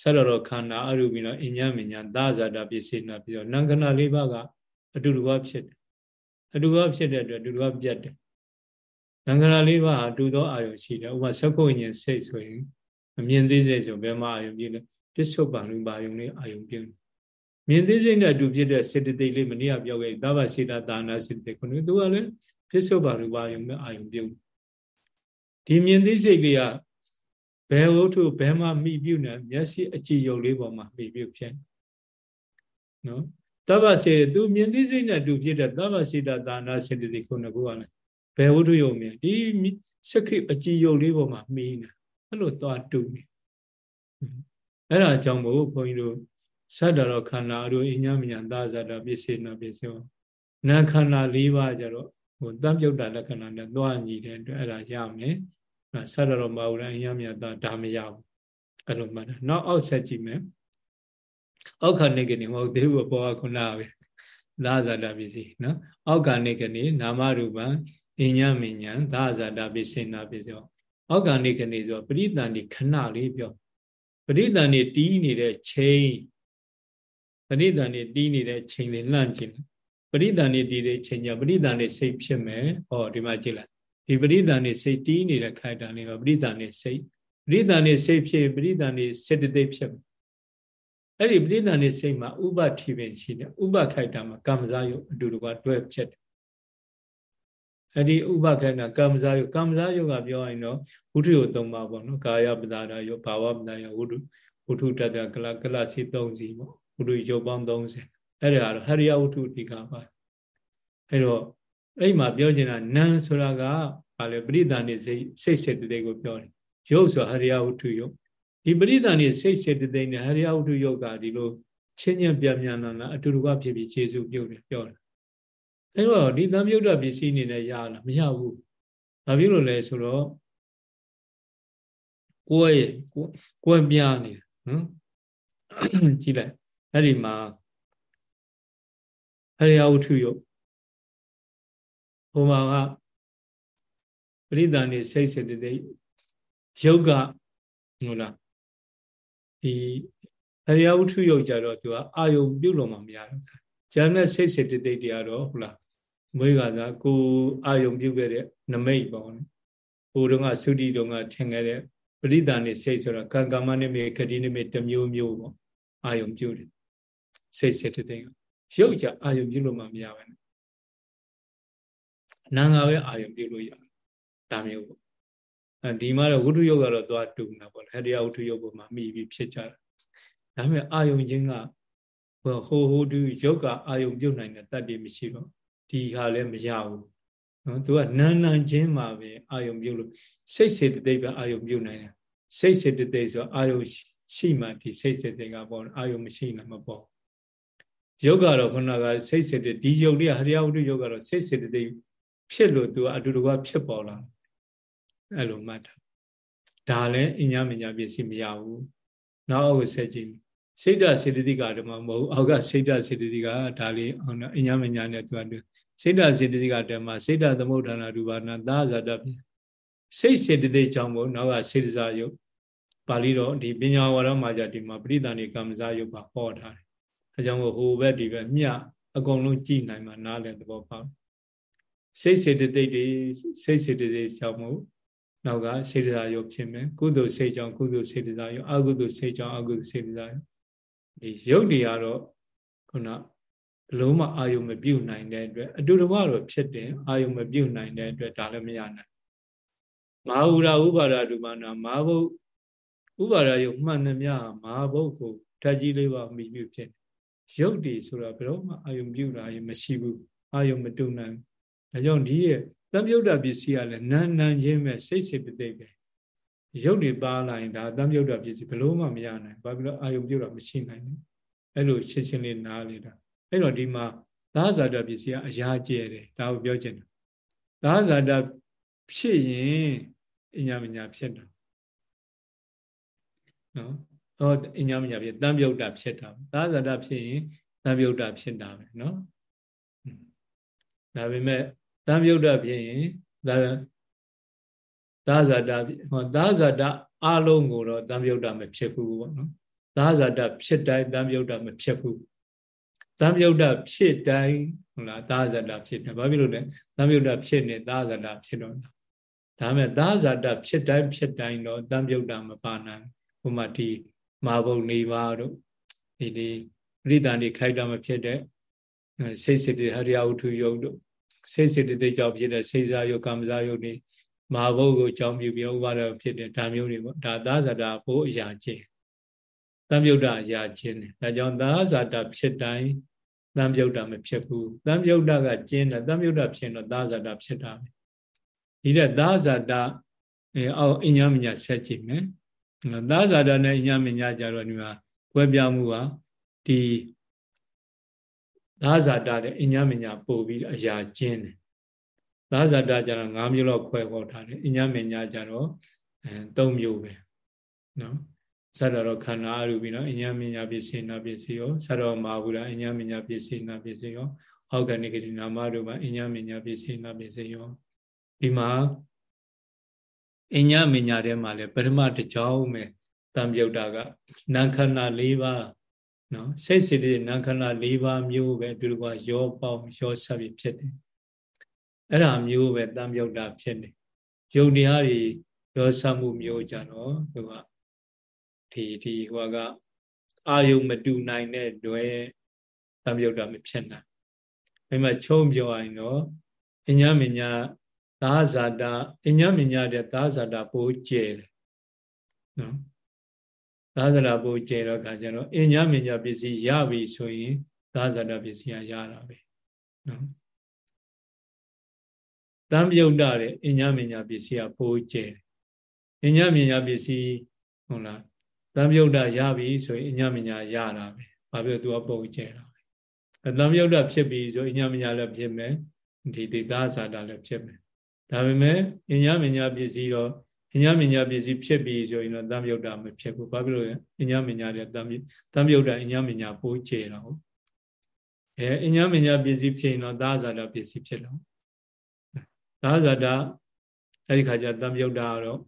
ဆက်တော်ခန္ဓာအရူပိနောအညမညာသာဇာတပစ္စေနာပြီးတော့နံခဏလေးပါးကအတူတူကဖြစ်တယ်အတူတူကဖြစ်တဲ့အတွက်အတူတူကပြတ်တယ်နံခဏလေးပါးအတူသောအာယုရှိတယ်ဥပမာသက္ကုဉ္ဉ္စိတ်ဆိုရင်အမြင်သေးစိတ်ဆိုဘယ်မှာအာယုပြုလဲပစ္စုပန်လူပါယုံလေးအာယုပြု မြင်သေးစိတ်နဲ့အတူဖြစ်တဲ့စေတသိက်လေးမနေ့ကပြောခဲ့သဗ္ဗစေတသာနာစေတသိက်ခုနကသူကလည်းပစ္စုပန်လူပါယုံနဲ့အာယုပြုဒီမြင်သိစိတ်လေးကဘယ်ဝတ္ထုဘယ်မှာမိပြုနေမျက်စိအကြည်ယုံလေးပေါ်မှာမိပြုဖြစ်နော်တဗ္ဗစေသူမြင်သိစိတ်နဲ့တူဖြစ်တဲ့တဗ္ဗစေတသာနာစေတသိက်ခုနကကလည်းဘယ်ဝတ္ထုယုံမြင်ဒီစခိအကြည်ယုံလေးပေါ်မှာမိနေအဲ့လိုသွားတူနေအဲ့ဒါကြောင့်မို့ဘုန်းကြီးတို့ သတ္တရောခန္ဓာတို့အညမညာသာဇာတာပစ္စေနာပစ္စေနာခန္ဓာ၄ပါးကြတော့ဟိုတံပြုတ်တာလက္ခဏာနဲ့သွားညီတဲ့အတွက်အဲ့ဒါရမယ်ဆရတော်မဟုတ်လည်းအယံမြတ်တာဒါမရဘူးအဲ့လိုမှတ်တာနောက်အောက်ဆက်ကြည့်မယ်အောက်ခဏိကနေမဟုတ်သေးဘူးဘောကခုနပဲသာဇာတပစ္စည်းနော်အောက်ခဏိကနေနာမရူပံအညမဉ္ဇံသာဇာတပစ္စေနာပစ္စယောအောက်ခဏိကနေဆိုပရိသန္တိခဏလေးပြောပရိသန္တိတီးနေတဲ့ချိန် ပရိသန္တိတီးနေတဲ့ချိန်လေးလှမ်းကြည့်ပရိသန္တိတီးတဲ့ချိန်ကျပရိသန္တိစိတ်ဖြစ်မယ်ဟောဒီမှာကြည့်လိုက်ဒီပရိသန္တိစိတ်တီးနေတဲ့ခိုက်တာလေးကပရိသန္တိစိတ်ပရိသန္တိစိတ်ဖြစ်ပရိသန္တိစေတသိက်ဖြစ်အဲ့ဒီပရိသန္တိစိတ်မှာဥပတိပင်ရှိတယ်ဥပခိုက်တာမှာကမ္မဇာယုအတူတကွတွဲဖြစ်တယ်အဲ့ဒီဥပခိုက်တာကမ္မဇာယုကမ္မဇာယုကပြောရင်တော့ဝုထုယုသုံးပါပေါ့နော်ကာယပဒါရယုဘာဝပဒါယဝုထုဝုထုတတကလကလစီ၃စီပေါ့ ဝုထုယုပေါင်း30အဲ့ဒါကတော့ဟရိယဝုထုဒီကပါအဲ့တော့အဲ့မှာပြောချင်တာနံဆိုတာကဘာလဲပရိသန္တိစိတ်စိတ်စေတသိက်ကိုပြောတယ်ယုတ်ဆိုဟရိယဝုထုယုတ်ဒီပရိသန္တိစိတ်စေတသိက်နဲ့ဟရိယဝုထုယုတ်ကဒီလိုချင်းချင်းပြပြန်လာလာအတူတူကဖြစ်ပြီးခြေစုပ်ပြုတ်တယ်ပြောတယ်အဲ့တော့ဒီသံယုတ်တပစ္စည်းအနေနဲ့ရလားမရဘူးဘာဖြစ်လို့လဲဆိုတော့ကိုယ်ရဲ့ကိုယ်ပြားနေတယ်နော်ကြည့်လိုက် အဲ့ဒီမှာဟရိယဝုထုယုတ်ဟိုမှာကပရိသန်နေစိတ်စေတသိက်ယုတ်ကဟုတ်လားဒီအရိယဝုထုယုတ်ကြတော့သူကအာယုံပြုတ်လို့မှမရဘူး။ဉာဏ်နဲ့စိတ်စေတသိက်တွေကတော့ဟုတ်လားမွေးကသာကိုအာယုံပြုတ်ခဲ့တဲ့နမိတ်ပေါ့နော်။ဟိုတုန်းကသုတိတုန်းကထင်ခဲ့တဲ့ပရိသန်နေစိတ်ဆိုတော့ကံကမ္မနိမိတ်ခတိနိမိတ်တစ်မျိုးမျိုးပေါ့အာယုံပြုတ်တယ်။ စိတ်စေတသိက်ကရုပ်ကြအာယုံပြုတ်လို့မှမရဘူးနာငါပဲအာယုံပြုလို့ရတယ်ဒါမျိုးပေါ့အဲဒီမှာတော့ဝိတုယုတ်ကတော့သွားတူနေတာပေါ့ဟရိယဝိတုယုတ်ပေါ်မှာမိပြီးဖြစ်ကြတယ်ဒါပေမဲ့အာယုံချင်းကဟိုဟိုဟိုတူယုတ်ကအာယုံပြုတ်နိုင်တဲ့တတ်တည်မရှိတော့ဒီဟာလည်းမရဘူးနော်သူကနာနာချင်းမှာပဲအာယုံပြုတ်လို့စိတ်စေတသိက်ပဲအာယုံပြုတ်နိုင်တယ်စိတ်စေတသိက်ဆိုအာယုံရှိမှဒီစိတ်စေတသိက်ကပေါ့အာယုံမရှိရင်မပေါ့ ယုတ်ကတော့ခုနကစိတ်စေတဒီယုတ်လေးဟရိယဝတ္ထုယုတ်ကတော့စိတ်စေတသိက်ဖြစ်လို့သူကအတူတကွဖြစ်ပေါ်လာအဲ့လိုမှတ်တာဒါလည်းအညာမညာပစ္စည်းမရဘူးနောက်အောက်ကိုဆက်ကြည့်စိတ်ဓာတ်စေတသိကဓမ္မမဟုတ်အောက်ကစိတ်ဓာတ်စေတသိကဒါလေးအောင်နော်အညာမညာနဲ့သူကစိတ်ဓာတ်စေတသိကဓမ္မစိတ်ဓာတ်သမုဋ္ဌာနာရူပနာသာဇာတပြစိတ်စေတသိကြောင့်မို့နောက်ကစေတစာယုတ်ပါဠိတော်ဒီပညာဝါဒမှာじゃဒီမှာပရိသန္တိကမ္မဇာယုတ်ပါဟောထားတယ် အဲကြောင့်မို့ဟိုဘက်ဒီဘက်မြအကုန်လုံးကြည်နိုင်မှာနားလည်သဘောပေါက်စိတ်စေတသိက်တွေစိတ်စေတသိက်ကြောင့်မို့နောက်ကစေတသာယုတ်ဖြစ်မယ်ကုသိုလ်စိတ်ကြောင့်ကုသိုလ်စေတသာယုတ်အကုသိုလ်စိတ်ကြောင့်အကုသိုလ်စေတသာယုတ်ဒီယုတ်တွေကတော့ခုနဘလုံးမအာယုံမပြုတ်နိုင်တဲ့အတွက်အတူတကွတော့ဖြစ်တယ်အာယုံမပြုတ်နိုင်တဲ့အတွက်ဒါလည်းမရနိုင်မဟာဝုရာဥပါဒဒုမနာမဟာဘုတ်ဥပါဒယုတ်မှန်သမျှမဟာဘုတ်ကိုဓာတ်ကြီးလေးပါမိပြုဖြစ် ရုပ်တည်ဆိုတာဘယ်တော့မှအာယုံပြုတ်တာရမရှိဘူးအာယုံမတုံနိုင်ဒါကြောင့်ဒီရဲ့သံယုတ်တပစ္စည်းကလည်းနန်းနန်းချင်းပဲစိတ်စိတ်ပိသိပဲရုပ်တွေပါလာရင်ဒါသံယုတ်တပစ္စည်းဘလို့မှမရနိုင်ဘာဖြစ်လို့အာယုံပြုတ်တာမရှိနိုင်ဘူးအဲ့လိုရှင်းရှင်းလေးနားလေတာအဲ့တော့ဒီမှာသာဇာတပစ္စည်းကအရာကျဲတယ်ဒါကိုပြောချင်တယ်သာဇာတဖြစ်ရင်အညာမညာဖြစ်တာနော် ဟောအညာမညာဖြစ်တံပြုတ်တာဖြစ်တာသာဇာတဖြစ်ရင်တံပြုတ်တာဖြစ်တာပဲနော်ဒါပေမဲ့တံပြုတ်တာဖြစ်ရင်ဒါသာဇာတဟောသာဇာတအလုံးကိုတော့တံပြုတ်တာမဖြစ်ဘူးပေါ့နော်သာဇာတဖြစ်တိုင်းတံပြုတ်တာမဖြစ်ဘူးတံပြုတ်တာဖြစ်တိုင်းဟုတ်လားသာဇာတဖြစ်တယ်ဘာဖြစ်လို့လဲတံပြုတ်တာဖြစ်နေသာဇာတဖြစ်တော့ဒါမဲ့သာဇာတဖြစ်တိုင်းဖြစ်တိုင်းတော့တံပြုတ်တာမပါနိုင်ဟိုမှာဒီ မာဘုံနေပါတို့ဒီဒီပရိသန်ဒီခိုက်တာမဖြစ်တဲ့စိတ်စိတ္တဟရိယဝုထုယုတ်တို့စိတ်စိတ္တသိကြောင့်ဖြစ်တဲ့စိတ်စားယုတ်ကာမစားယုတ်တွေမဟာဘုတ်ကိုကြောင်းပြုပြီးဥပါဒဖြစ်တဲ့ဒါမျိုးတွေပေါ့ဒါသာဇာတာဘိုးအရာချင်းတံပြုတ်တာအရာချင်းတယ်ဒါကြောင့်သာဇာတာဖြစ်တိုင်းတံပြုတ်တာမဖြစ်ဘူးတံပြုတ်တာကကျင်းတယ်တံပြုတ်တာဖြစ်တော့သာဇာတာဖြစ်တာပဲဒီတဲ့သာဇာတာအဲအောက်အညာမညာဆက်ကြည့်မယ် သာဇာတာနဲ့အညာမညာကြတော့ဒီမှာကွဲပြားမှုကဒီသာဇာတတဲ့အညာမညာပို့ပြီးအရာကျင်းတယ်သာဇာတကျတော့၅မျိုးလောက်ခွဲဟောထားတယ်အညမညာကျတော့အဲ၃မျိုးပဲနော်သတ္တရောခန္ဓာအရူပိနော်အညမညာပစ္စေနာပစ္စည်းရောသတ္တရောမာဟုရာအညမညာပစ္စေနာပစ္စည်းရောဟောကနိကတိနာမရူပအညမညာပစ္စေနာပစ္စည်းရောဒီမှာ အညမညာထဲမှာလည်းပရမတကြောင်းပဲတံပြုတ်တာကနာခန္ဓာ၄ပါးနော်စိတ်စိတ်နာခန္ဓာ၄ပါးမျိုးပဲဒီလိုကရောပေါင်းရောဆက်ပြီးဖြစ်တယ်အဲ့ဒါမျိုးပဲတံပြုတ်တာဖြစ်တယ်ယုတ်တရားတွေရောဆက်မှုမျိုးကြတော့သူကဒီဒီဟိုကအာယုံမတူနိုင်တဲ့တွဲတံပြုတ်တာမဖြစ်နိုင်အဲ့မှာချုံပြောရရင်တော့အညာမညာ သာဇာတာအညာမညာတဲ့သာဇာတာပိုးကျဲတယ်နော်သာဇာပိုးကျဲတော့ခါကျတော့အညာမညာပစ္စည်းရပြီဆိုရင်သာဇာတာပစ္စည်းကရတာပဲနော်တံပြုတ်တာတဲ့အညာမညာပစ္စည်းကပိုးကျဲတယ်အညာမညာပစ္စည်းဟုတ်လားတံပြုတ်တာရပြီဆိုရင်အညာမညာရတာပဲဘာဖြစ်လို့ तू ကပုံကျဲတာပဲတံပြုတ်တာဖြစ်ပြီဆိုအညာမညာလည်းဖြစ်မယ်ဒီဒေသဇာတာလည်းဖြစ်မယ် ဒါပေမဲ့အညာမညာပစ္စည်းတော့အညာမညာပစ္စည်းဖြစ်ပြီဆိုရင်တော့တံပြုတ်တာမဖြစ်ဘူးဘာဖြစ်လို့လဲအညာမညာတဲ့တံပြုတ်တံပြုတ်တာအညာမညာပိုးကျဲတာဟုတ်အဲအညာမညာပစ္စည်းဖြစ်ရင်တော့သာဇာတာပစ္စည်းဖြစ်တော့သာဇာတာအဲ့ဒီခါကျတံပြုတ်တာတော့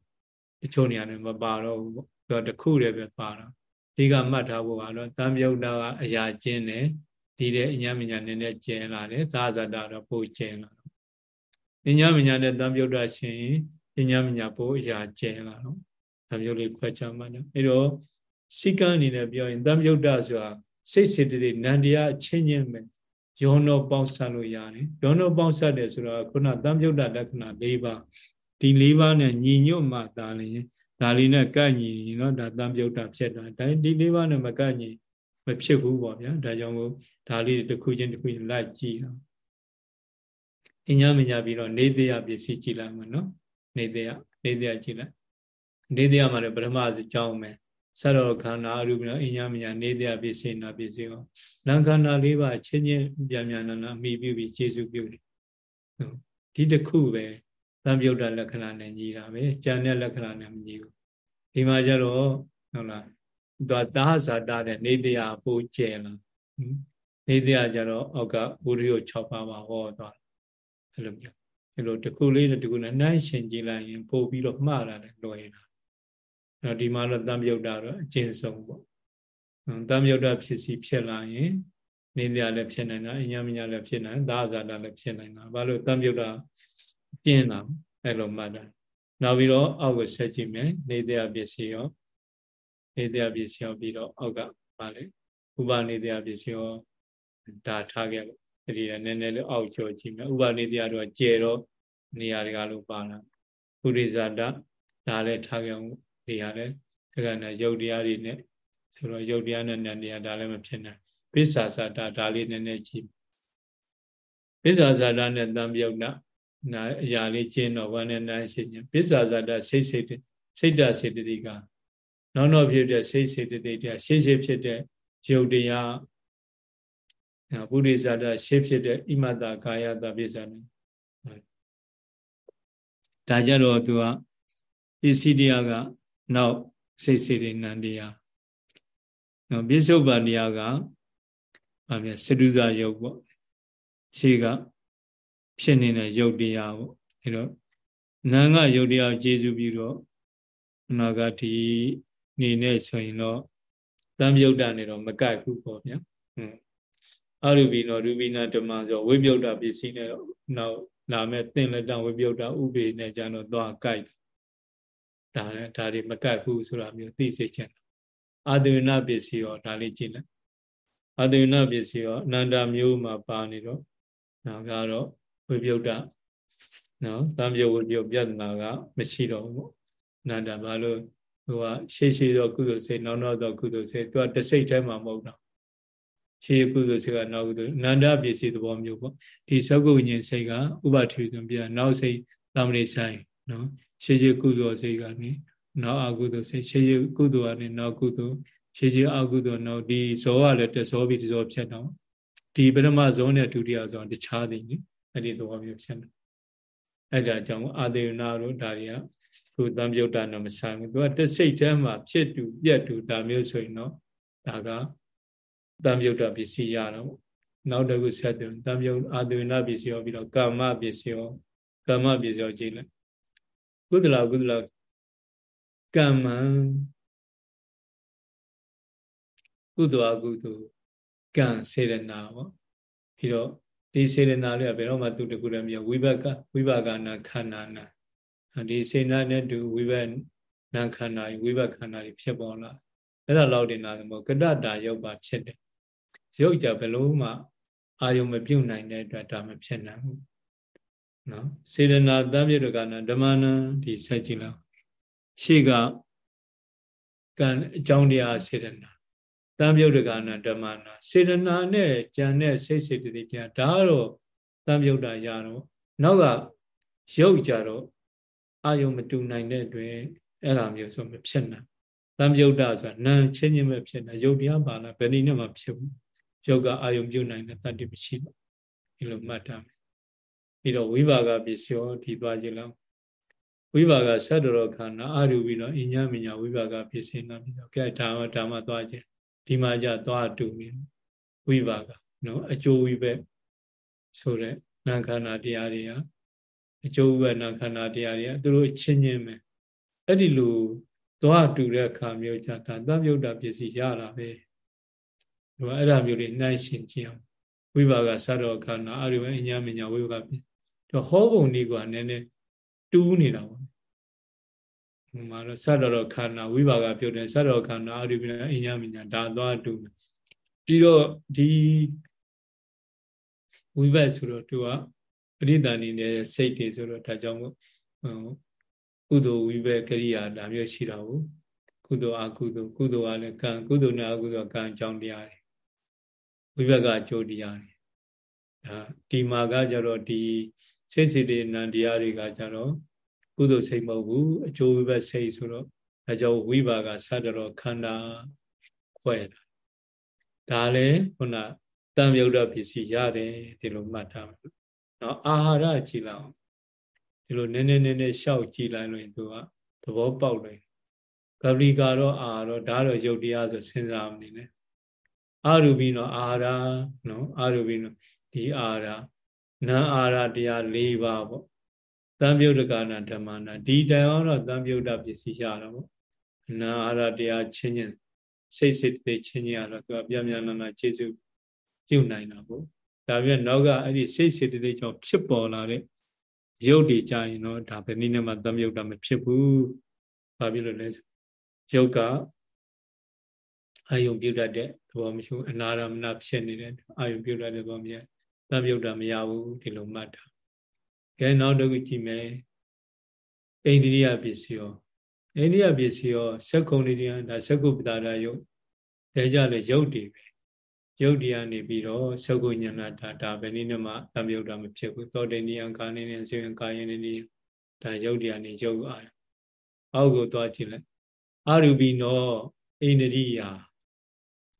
တချို့နေရာတွေမပါတော့ဘူးပေါ့သူကတခုတည်းပဲပါတာဒီကမှတ်ထားဖို့ကတော့တံပြုတ်တာကအရာချင်းတယ်ဒီတဲ့အညာမညာနည်းနည်းကျဲလာတယ်သာဇာတာတော့ပိုကျဲလာ တော့အညာမညာနဲ့တံပြုတ်တာရှင်အညာမညာပိုအရာကျဲလာတော့တံပြုတ်လေးခွဲခြားမှတယ်အဲ့တော့စိကံအနေနဲ့ပြောရင်တံပြုတ်တာဆိုတာစိတ်စေတသိက်နန္တရားအချင်းချင်းပဲယောနောပေါင်းဆက်လို့ရတယ်ယောနောပေါင်းဆက်တယ်ဆိုတော့ခုနတံပြုတ်တာလက္ခဏာ၄ပါးဒီ၄ပါးနဲ့ညီညွတ်မှသာလျင်ဒါလေးနဲ့ကန့်ညီရင်တော့ဒါတံပြုတ်တာဖြစ်တာဒါဒီ၄ပါးနဲ့မကန့်ညီမဖြစ်ဘူးပေါ့ဗျာဒါကြောင့်မို့ဒါလေးတစ်ခုချင်းတစ်ခုချင်းလိုက်ကြည့်တော့ အညာမညာပြီးတော့နေသေးပစ္စည်းကြည့်လိုက်မှာနော်နေသေးနေသေးကြည့်လိုက်နေသေးမှာလည်းပထမအကြောင်းပဲစရောခန္ဓာအရူပနာအညာမညာနေသေးပစ္စည်းနာပစ္စည်းဟောလံခန္ဓာ၄ပါးချင်းချင်းပြန်ပြန်နာနာမိပြုပြီးခြေစုပြုတယ်ဒီတစ်ခုပဲသံပြုတ်တာလက္ခဏာနဲ့ညီတာပဲကြံတဲ့လက္ခဏာနဲ့မညီဘူးဒီမှာကျတော့ဟုတ်လားသွားသာဇာတာတဲ့နေတရားပိုးကျဲလာနေတရားကျတော့အောက်ကဝိရိယ6ပါးပါဟောသွား အဲ့လိုမျိုးအဲ့လိုတခုလေးနဲ့တခုနဲ့နှိုင်းရှင်ကြည့်လိုက်ရင်ပို့ပြီးတော့မှားလာတယ်လွယ်တာအဲ့ဒီမှာတော့တံပြုတ်တာတော့အကျဉ်းဆုံးပေါ့တံပြုတ်တာဖြစ်စီဖြစ်လာရင်နေတရားလည်းဖြစ်နိုင်တာအညာမညာလည်းဖြစ်နိုင်သာဇာတာလည်းဖြစ်နိုင်တာဘာလို့တံပြုတ်တာပြင်းတာအဲ့လိုမှတ်တာနောက်ပြီးတော့အောက်ကိုဆက်ကြည့်မယ်နေတရားပစ္စည်းရောနေတရားပစ္စည်းရောပြီးတော့အောက်ကပါလေဥပနေတရားပစ္စည်းရောဒါထားခဲ့ပေါ့ အဲ့ဒီနည်းနည်းလေးအောက်ကျော်ကြည့်မယ်ဥပနေတရားတော့ကျေတော့နေရာတကာလို့ပါလာပုရိဇာတဒါလည်းထားခဲ့အောင်ဒီဟာလည်းတက္ကနာယုတ်တရားတွေနဲ့ဆိုတော့ယုတ်တရားနဲ့နန္တရားဒါလည်းမဖြစ်နိုင်ပစ္ဆာဇာတဒါလေးနည်းနည်းကြည့်ပစ္ဆာဇာတနဲ့တံပြုတ်တာနာအရာလေးကျင်းတော့ဝမ်းနဲ့နိုင်ရှိခြင်းပစ္ဆာဇာတစိတ်စိတ်စိတ်တစေတသိကနောက်တော့ဖြစ်တဲ့စိတ်စေတသိကရှေ့ရှေ့ဖြစ်တဲ့ယုတ်တရား ဘုရိဇာတရှေ့ဖြစ်တဲ့ဣမတကာယတပစ္ဆာနဲ့ဒါကြတော့သူကပစ္စည်းတရားကနောက်စိတ်စေတနံတရားနော်ပိစုပ္ပါတရားကဗာမြစတုဇယုတ်ပေါ့ရှေ့ကဖြစ်နေတဲ့ယုတ်တရားပေါ့အဲတော့နာငါယုတ်တရားကျေစုပြီးတော့အနာဂတ်ဒီနေနဲ့ဆိုရင်တော့သံယုတ်တာနဲ့တော့မကိုက်ဘူးပေါ့ဗျာဟွန်း အရူပိနောရူပိနာဓမ္မဆိုဝိပယုတ်တာပစ္စည်းနဲ့နောက်လာမဲ့သင်လက်တဝိပယုတ်တာဥပေနဲ့ကြတော့သွားကိုက်ဒါလည်းဒါတွေမကိုက်ဘူးဆိုတာမျိုးသိစေချင်အာသေနပစ္စည်းရောဒါလေးကြည့်လိုက်အာသေနပစ္စည်းရောအနန္တမျိုးမှာပါနေတော့နောက်ကတော့ဝိပယုတ်တနော်တံပြုတ်ဝိပယုတ်ပြဿနာကမရှိတော့ဘူးပေါ့အနန္တဘာလို့ဟိုကရှေ့ရှေ့သောကုသိုလ်စိတ်နောက်နောက်သောကုသိုလ်စိတ်သူကတစိတ်ထဲမှာမဟုတ်တော့ ရှေ့ကုသိုလ်စိတ်ကနောက်ကုသိုလ်အနန္တပစ္စည်းသဘောမျိုးပေါ့ဒီသကုဉ္ဉ္စိတ်ကဥပထေသွန်ပြနောက်စိတ်သမဏိဆိုင်နော်ရှေ့ရှေ့ကုသိုလ်စိတ်ကနေနောက်အကုသိုလ်စိတ်ရှေ့ရှေ့ကုသိုလ်ကနေနောက်ကုသိုလ်ရှေ့ရှေ့အကုသိုလ်နောက်ဒီဇောကလည်းတဇောပြီးတဇောဖြတ်တော့ဒီပရမဇောနဲ့ဒုတိယဇောတခြားသည်နိအဲ့ဒီသဘောမျိုးဖြစ်တယ်အဲ့ဒါကြောင့်အာသေနာတို့ဒါတွေကသူသံပြုတ်တာနဲ့မဆိုင်ဘူးသူကတစ်စိတ်တည်းမှာဖြစ်တူပြက်တူဒါမျိုးဆိုရင်တော့ဒါက သံပြုတ်တာပစ္စည်းရတော့နောက်တစ်ခုဆက်တယ်သံပြုတ်အာသေနာပစ္စည်းရောပြီးတော့ကာမပစ္စည်းရောကာမပစ္စည်းရောကြည့်လိုက်ကုသလကုသလကမ္မံကုသိုလ်အကုသိုလ်ကံစေရနာပေါ့ပြီးတော့ဒီစေရနာလေးကဘယ်တော့မှသူတကူလည်းမရဝိဘကဝိဘကနာခန္ဓာနာဒီစေနာနဲ့တူဝိဘနာခန္ဓာဝိဘခန္ဓာတွေဖြစ်ပေါ်လာအဲ့ဒါလောက်တင်လာတယ်မို့ကတ္တတာရုပ်ပါဖြစ်တယ် ရုပ်ကြဘယ်လို့မှအာယုံမပြုတ်နိုင်တဲ့အတွက်ဒါမဖြစ်နိုင်ဘူးနော်စေရနာတမ်းပြတကနာဓမ္မနံဒီဆက်ကြည့်လောက်ရှေ့ကကံအကြောင်းတရားစေရနာတံပြုတ်တကနာဓမ္မနာစေတနာနဲ့ကြံတဲ့စိတ်စိတ်တည်းတရားဒါကတော့တံပြုတ်တာရတော့နောက်ကရုပ်ကြတော့အာယုံမတူနိုင်တဲ့အတွက်အဲ့လိုမျိုးဆိုမဖြစ်နိုင်တံပြုတ်တာဆိုတာနာချင်းချင်းပဲဖြစ်နေရုပ်တရားပါလားဘယ်နည်းနဲ့မှဖြစ်ဘူး ရုပ်ကအာယုံပြုတ်နိုင်တဲ့တတ္တိမရှိဘူးဒီလိုမှတ်ထားမယ်ပြီးတော့ဝိပါကပစ္စယောဒီသွားကြည့်လောက်ဝိပါကသတ္တရောခန္ဓာအာရူပြီးတော့အညမညာဝိပါကပစ္စေနာပြီးတော့ကဲဒါမှဒါမှသွားခြင်းဒီမှာကြသွားတူပြီဝိပါကနော်အကျိုးဝိဘက်ဆိုတဲ့နာခန္ဓာတရားတွေဟာအကျိုးဝိဘက်နာခန္ဓာတရားတွေကသူတို့ချင်းချင်းပဲအဲ့ဒီလိုသွားတူတဲ့အခါမျိုးကြဒါသံယုတ်တာပစ္စည်းရတာပဲ ဒီမှာအဲ့ဒါမျိုးတွေနှိုင်းရှင်ကြည့်အောင်ဝိပါကစတော့ခန္ဓာအရိဝအညာမညာဝိပါကပစ္စည်းတော့ဟောပုံဒီကွာနည်းနည်းတူးနေတာပေါ့ဟိုမှာတော့စတော်ခန္ဓာဝိပါကပြုတ်တယ်စတော်ခန္ဓာအရိပနာအညာမညာဒါသွားတူပြီးတော့ဒီဝိဘတ်ဆိုတော့သူကပရိသန္တိနဲ့စိတ်တွေဆိုတော့ဒါကြောင့်ကုသိုလ်ဝိဘတ်ကရိယာဒါမျိုးရှိတာဘူးကုသိုလ်အကုသိုလ်ကုသိုလ်ကလည်းကံကုသိုလ်နဲ့အကုသိုလ်ကံအကြောင်းတရားတွေ ဝိဘတ်ကအကျိုးတရားတွေဒါဒီမှာကကြတော့ဒီစိတ်စိတ်တွေနံတရားတွေကကြတော့ကုသိုလ်စိတ်မဟုတ်ဘူးအကျိုးဝိဘတ်စိတ်ဆိုတော့အဲကြောင့်ဝိပါကစတော်ခန္ဓာခွဲတာဒါလည်းခုနတံမြုပ်တော့ပစ္စည်းရတယ်ဒီလိုမှတ်ထားမယ်နော်အာဟာရကြည်လောက်ဒီလိုနည်းနည်းနည်းနည်းရှောက်ကြည်လိုက်လို့သူကသဘောပေါက်တယ်ကပလီကတော့အာတော့ဒါတော့ယုတ်တရားဆိုစဉ်းစားမနေနဲ့ အာရူပိနော်အာဟာရနော်အာရူပိနော်ဒီအာဟာရနာအာဟာရတရား၄ပါးပေါ့သံယုတ်တကနာဓမ္မနာဒီတိုင်အောင်တော့သံယုတ်တပစ္စည်းရတာပေါ့နာအာရတရားချင်းချင်းစိတ်စိတ်တွေချင်းချင်းရတော့သူကပြပြနာနာခြေစုပြုတ်နိုင်တာပေါ့ဒါပြနောက်ကအဲ့ဒီစိတ်စိတ်တွေကြောင့်ဖြစ်ပေါ်လာတဲ့ရုပ်တွေကြရင်တော့ဒါဘယ်နည်းနဲ့မှသံယုတ်တာမဖြစ်ဘူးဘာဖြစ်လို့လဲရုပ်ကအာယုံပြုတ်တတ်တဲ့သ ဘောမရှိဘူးအနာရမဏဖြစ်နေတဲ့အာယုံပြုတ်တတ်တဲ့ဘောမြဲသံယုတ်တာမရဘူးဒီလိုမှတ်တာကဲနောက်တစ်ခုကြည့်မယ်အိန္ဒိယပစ္စည်းရောအိန္ဒိယပစ္စည်းရောစက္ကုံနေတရားဒါစက္ကုပတာရယုတ်ဒါကြလေယုတ်တည်ပဲယုတ်တရားနေပြီးတော့စက္ကုညနာဒါဒါဘယ်နည်းနဲ့မှသံယုတ်တာမဖြစ်ဘူးသောတေနိယံကာနေနေစေယံကာယနေနေဒါယုတ်တရားနေယုတ်အာအောက်ကိုသွားကြည့်လိုက်အာရူပိနောအိန္ဒိယ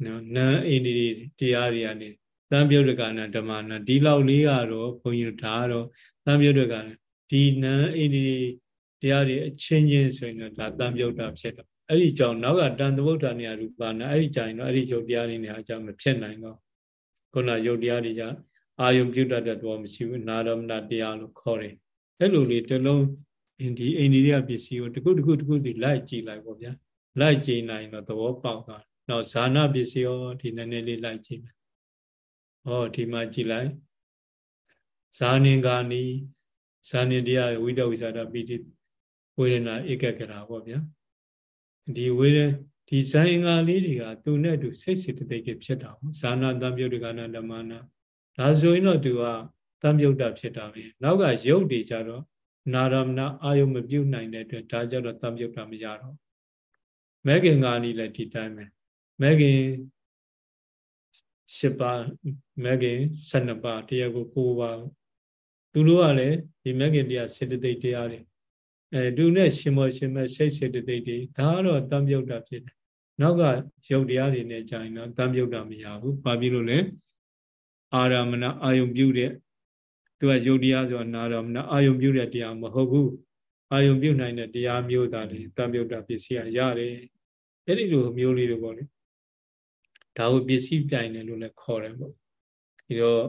နော်နံအိန္ဒိတရားတွေကနေသံပြုတ်တကနာဓမ္မနာဒီလောက်လေးကတော့ဘုန်းကြီးတို့ဒါကတော့သံပြုတ်တကနာဒီနံအိန္ဒိတရားတွေအချင်းချင်းဆိုရင်တော့ဒါသံပြုတ်တာဖြစ်တော့အဲ့ဒီကြောင့်နောက်ကတန်တဗုဒ္ဓနေရာရူပါနာအဲ့ဒီကြရင်တော့အဲ့ဒီကျုပ်တရားတွေနေရာအကြောင်းမဖြစ်နိုင်တော့ခုနယုတ်တရားတွေကြအာယုံပြုတ်တတ်တဲ့တော်မရှိဘူးနာရမဏတရားလို့ခေါ်တယ်အဲ့လိုလေးတစ်လုံးဒီအိန္ဒိယပစ္စည်းကိုတခုတခုတခုစီလိုက်ကြည့်လိုက်ပေါ့ဗျာလိုက်ကြည့်နိုင်တော့သဘောပေါက်သွား နောက်ဇာနာပစ္စည်းရောဒီနည်းနည်းလေးလိုက်ကြည့်မယ်ဟောဒီမှာကြည့်လိုက်ဇာနင်္ဂာနီဇာနင်တရားဝိတဝိဇာတပိတိဝေဒနာဧကကရာပေါ့ဗျာဒီဝေဒဒီဇာအင်္ဂါလေးတွေကသူနဲ့တူစိတ်စိတ်တိတ်တွေဖြစ်တာပေါ့ဇာနာတံပြုတ်တကနာဓမ္မနာဒါဆိုရင်တော့သူကတံပြုတ်တာဖြစ်တာပဲနောက်ကရုပ်တွေကြတော့နာရမဏအာယုမပြုတ်နိုင်တဲ့အတွက်ဒါကြတော့တံပြုတ်တာမရတော့မဲခင်္ဂါနီလည်းဒီတိုင်းပဲ မဲခင်၈ပါးမဲခင်12ပါးတရားကို9ပါးသူတို့ကလည်းဒီမဲခင်တရားစေတသိက်တရားတွေအဲသူနဲ့ရှင်မောရှင်မဲ့စိတ်စေတသိက်တွေဒါကတော့တံပြုတ်တာဖြစ်တယ်နောက်ကရုပ်တရားတွေနဲ့ကြာရင်တော့တံပြုတ်တာမရဘူးဘာဖြစ်လို့လဲအာရမဏအာယုံပြုတဲ့သူကယုတ်တရားဆိုတာနာတော့မနာအာယုံပြုတဲ့တရားမဟုတ်ဘူးအာယုံပြုနိုင်တဲ့တရားမျိုးသားတွေတံမြုပ်တာပစ္စည်းရတယ်အဲ့ဒီလိုမျိုးလေးတွေပေါ့လေ ဒါကိုပစ္စည်းပြိုင်တယ်လို့လည်းခေါ်တယ်ပေါ့ဒီတော့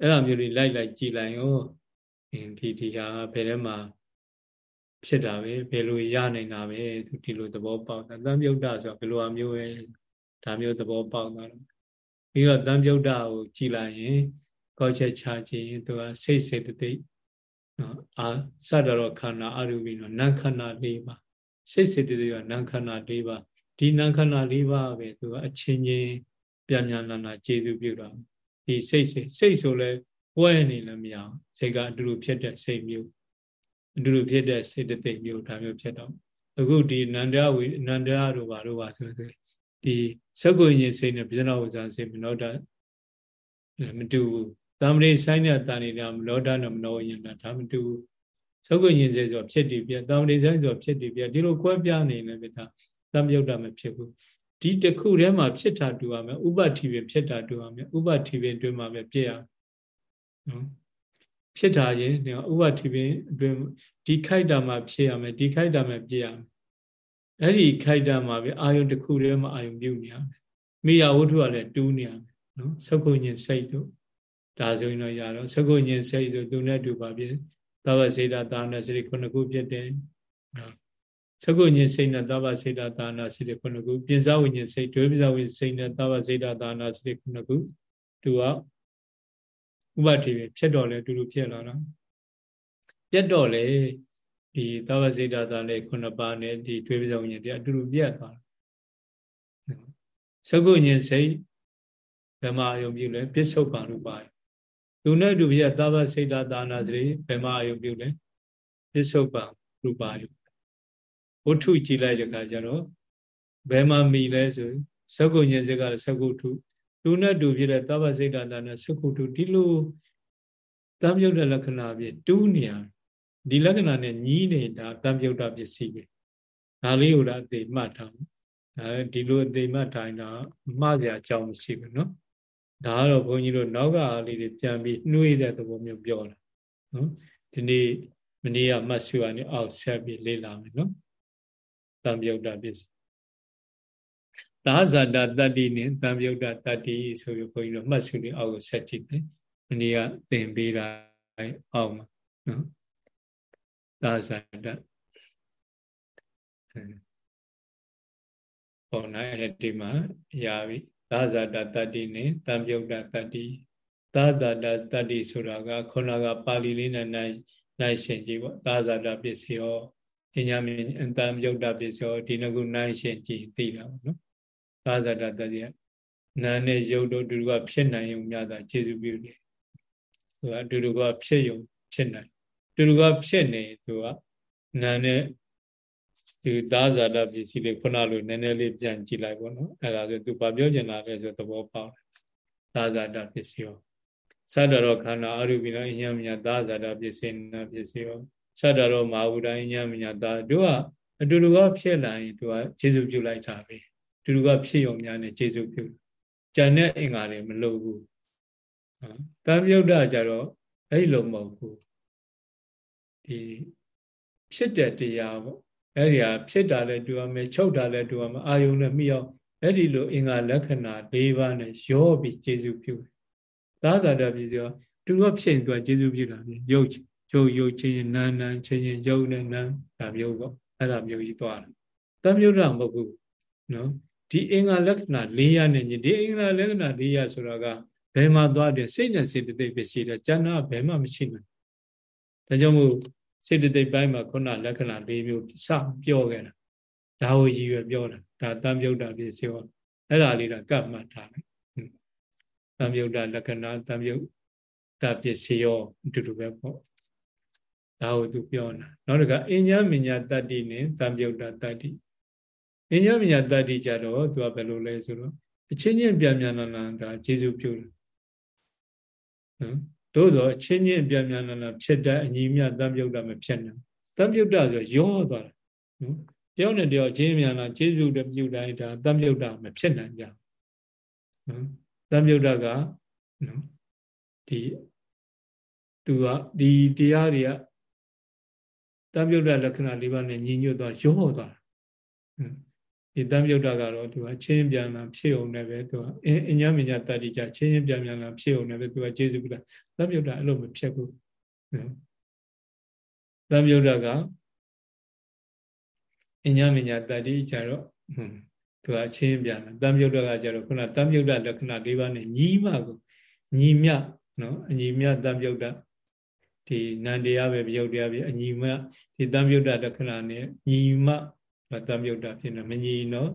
အဲ့လိုမျိုးတွေလိုက်လိုက်ကြည်လိုက်ရောဒီဒီဟာဘယ်ထဲမှာဖြစ်တာပဲဘယ်လိုရနိုင်တာပဲသူဒီလိုသဘောပေါက်တာတံမြုပ်တာဆိုတော့ဘယ်လိုအမျိုးပဲဒါမျိုးသဘောပေါက်တာတော့ပြီးတော့တံမြုပ်တာကိုကြည်လိုက်ရင်ကောက်ချက်ချခြင်းသူကစိတ်စေတသိက်နော်အာစတော်ခန္ဓာအရူပိနော်နံခန္ဓာ၄ပါးစိတ်စေတသိက်ကနံခန္ဓာ၄ပါး ဒီနံခန္ဓာ၄ပါးပဲသူကအချင်းချင်းပြန်ပြန်လာလာကျေစုပြုတာဒီစိတ်စိတ်စိတ်ဆိုလဲပွဲနေလည်းမရအောင်စိတ်ကအတူတူဖြစ်တဲ့စိတ်မျိုးအတူတူဖြစ်တဲ့စေတသိက်မျိုးဒါမျိုးဖြစ်တော့အခုဒီနန္ဒဝိနန္ဒရတို့ဘာလို့ပါဆိုတော့ဒီစကုဉ္ဉ္စိတ်နဲ့ပြဇနာဝဇ္ဇစိတ်မနောတမတူဘူးတမ္ပရိဆိုင်တဲ့တာနေတာမလောဒနဲ့မနောယင်တာဒါမတူဘူးစကုဉ္ဉ္စိတ်ဆိုဖြစ်တည်ပြတမ္ပရိဆိုင်ဆိုဖြစ်တည်ပြဒီလိုကွဲပြားနေလည်းပြတာ တံပြုတ်တာမဖြစ်ဘူးဒီတစ်ခုထဲမှာဖြစ်တာတူရမယ်ဥပတိပင်ဖြစ်တာတူရမယ်ဥပတိပင်တွင်မှာပဲပြည့်ရနော်ဖြစ်တာရင်ဥပတိပင်အတွင်ဒီခိုက်တာမှာဖြစ်ရမယ်ဒီခိုက်တာမှာပြည့်ရမယ်အဲ့ဒီခိုက်တာမှာပဲအာယုန်တစ်ခုထဲမှာအာယုန်ပြုတ်နေရမယ်မိယာဝတ္ထုကလည်းတူးနေရမယ်နော်သက္ကုညင်စိတ်တို့ဒါဆိုရင်တော့ရတော့သက္ကုညင်စိတ်ဆိုသူနဲ့တူပါပြီသဗ္ဗစေတာတာနဲ့စိတ်ခုနှစ်ခုဖြစ်တယ်နော် သက္ကုညင်စိတ်နဲ့သဗ္ဗစေတာတာနာစိတ်ခုနှစ်ခုပြင်စဝိညာဉ်စိတ်ဒွေပဇဝိစိတ်နဲ့သဗ္ဗစေတာတာနာစိတ်ခုနှစ်ခုသူကဥပတိပဲဖြစ်တော့လေတူတူဖြစ်လာတော့ပြတ်တော့လေဒီသဗ္ဗစေတာတာနဲ့ခုနှစ်ပါးနဲ့ဒီဒွေပဇဝိညာဉ်တရားအတူတူပြတ်သွားတယ်သက္ကုညင်စိတ်ဘယ်မှာအယုံပြုလဲပစ္စုပန်လို့ပါတယ်သူနဲ့တူပြသဗ္ဗစေတာတာနာစိတ်ဘယ်မှာအယုံပြုလဲပစ္စုပန်ရူပါယု ဝတ္ထုကြည်လိုက်တဲ့အခါကျတော့ဘယ်မှာမိလဲဆိုသက္ကုညင်စိတ်ကလည်းသက္ကုထုလူနဲ့တူဖြစ်တဲ့သဗ္ဗစိတ်တတာနဲ့သက္ကုထုဒီလိုတံပြုတ်တဲ့လက္ခဏာပြတူးနေရဒီလက္ခဏာနဲ့ညီးနေတာတံပြုတ်တာပစ္စည်းပဲဒါလေးကိုတော့အသေးမှတ်ထားဘူးအဲဒီလိုအသေးမှတ်ထားရင်တော့မှားစရာအကြောင်းမရှိဘူးเนาะဒါကတော့ဘုန်းကြီးတို့နောက်ကအားလေးတွေပြန်ပြီးနှွေးတဲ့သဘောမျိုးပြောတာနော်ဒီနေ့မနေ့ကမှတ်စုကနေအောက်ဆက်ပြီးလေ့လာမယ်နော် တံပြုတ်တာပစ္စည်းသာဇာတတတ္တိနဲ့တံပြုတ်တာတတ္တိဆိုပြီးဘုန်းကြီးတို့မှတ်စုတွေအောက်ကိုဆက်ကြည့်မယ်မနေ့ကသင်ပေးတာအောက်မှာနော်သာဇာတဟောနိုင်ဟဒီမှာရပြီသာဇာတတတ္တိနဲ့တံပြုတ်တာတတ္တိသာဇာတတတ္တိဆိုတာကခုနကပါဠိလေးနဲ့နိုင်နိုင်ရှင်ကြည့်ပေါ့သာဇာတပစ္စည်းရော ပညာမြင်အတံမြုပ်တာပစ္စည်းရောဒီနှစ်ခုနိုင်ရှင်ကြည့်သိတာပေါ့နော်သာဇာတတတိယနာနဲ့ရုပ်တို့တူတူကဖြစ်နိုင်ုံများတာခြေစုပြုတယ်သူကတူတူကဖြစ်ယုံဖြစ်နိုင်တူတူကဖြစ်နေသူကနာနဲ့ဒီသာဇာတပစ္စည်းလေးခုနလိုနည်းနည်းလေးပြန်ကြည့်လိုက်ပေါ့နော်အဲ့ဒါဆိုသူဘာပြောချင်တာလဲဆိုသဘောပေါက်သာဇာတပစ္စည်းရောသတ္တရောခန္ဓာအရူပိနောအညမညာသာဇာတပစ္စည်းနာပစ္စည်းရော သတ္တရောမာဟုတိုင်းအညမညာသာတို့ကအတူတူကဖြစ်လာရင်သူကခြေစုပြုလိုက်တာပဲတူတူကဖြစ်ရုံများနဲ့ခြေစုပြုကြံတဲ့အင်္ဂါတွေမလုပ်ဘူးတံမြုဒ္ဒကြတော့အဲ့လိုမဟုတ်ဘူးဒီဖြစ်တဲ့တရားပေါ့အဲ့ဒီဟာဖြစ်တာလည်းတူရမယ်ချုပ်တာလည်းတူရမယ်အာယုံနဲ့မိအောင်အဲ့ဒီလိုအင်္ဂါလက္ခဏာ၄ပါးနဲ့ရောပြီးကျေစုပြုတယ်သာဇာတပြည်စီရောတူတော့ဖြစ်ရင်သူကကျေစုပြုတာလေရုပ် ရုပ်ရုပ်ချင်းနာနာချင်းချင်းရုပ်နဲ့နာဒါမျိုးပေါ့အဲ့ဒါမျိုးကြီးသွားတယ်တမျိုးတော့မဟုတ်ဘူးနော်ဒီအင်္ဂါလက္ခဏာ၄ရနဲ့ညီဒီအင်္ဂါလက္ခဏာ၄ရဆိုတာကဘယ်မှာသွားတယ်စိတ်နဲ့စေတသိက်ပဲရှိတယ်ကျန်တာဘယ်မှမရှိနိုင်ဒါကြောင့်မို့စေတသိက်ပိုင်းမှာခုနလက္ခဏာ၄မျိုးစပြောခဲ့တာဒါကိုရည်ရွယ်ပြောတာဒါတံမြုပ်တာပြည့်စုံအဲ့ဒါလေးတော့ကတ်မှတ်ထားတယ်တံမြုပ်တာလက္ခဏာတံမြုပ်တာပစ္စည်းရောအတူတူပဲပေါ့ ဒါကိုသူပြောတာနောက်တစ်ခါအညာမညာတတ္တိနဲ့သံပြုတ်တာတတ္တိအညာမညာတတ္တိကြတော့သူကဘယ်လိုလဲဆိုတော့အချင်းချင်းပြန်ပြန်လာလာဒါယေရှုပြုတယ်နော်သို့တော့အချင်းချင်းပြန်ပြန်လာလာဖြစ်တဲ့အညီမြသံပြုတ်တာမဖြစ်နိုင်သံပြုတ်တာဆိုရောသွားတယ်နော်တယောက်နဲ့တယောက်ချင်းမြန်လာယေရှုတပြုတ်တိုင်းဒါသံပြုတ်တာမဖြစ်နိုင်ကြနော်သံပြုတ်တာကနော်ဒီသူကဒီတရားတွေက တံပြုတ်တဲ့လက္ခဏာ၄ပါးနဲ့ညီညွတ်သွားရော့သွားဒီတံပြုတ်တာကတော့သူကချင်းပြန်လာဖြစ်အောင်လည်းပဲသူကအညမညာတတ္တိကြချင်းချင်းပြန်ပြန်လာဖြစ်အောင်လည်းပဲသူကကျေစုပြုတာတံပြုတ်တာအဲ့လိုမဖြစ်ဘူးတံပြုတ်တာကအညမညာတတ္တိကြတော့သူကချင်းပြန်လာတံပြုတ်တာကကြတော့ခုနတံပြုတ်တာလက္ခဏာ၄ပါးနဲ့ညီမှကိုညီမြနော်အညီမြတံပြုတ်တာ ဒီနန္တရားပဲပြုတ်တရားပဲအညီမဒီတံပြုတ်တာလက္ခဏာနဲ့ညီမတံပြုတ်တာဖြစ်နေမညီတော့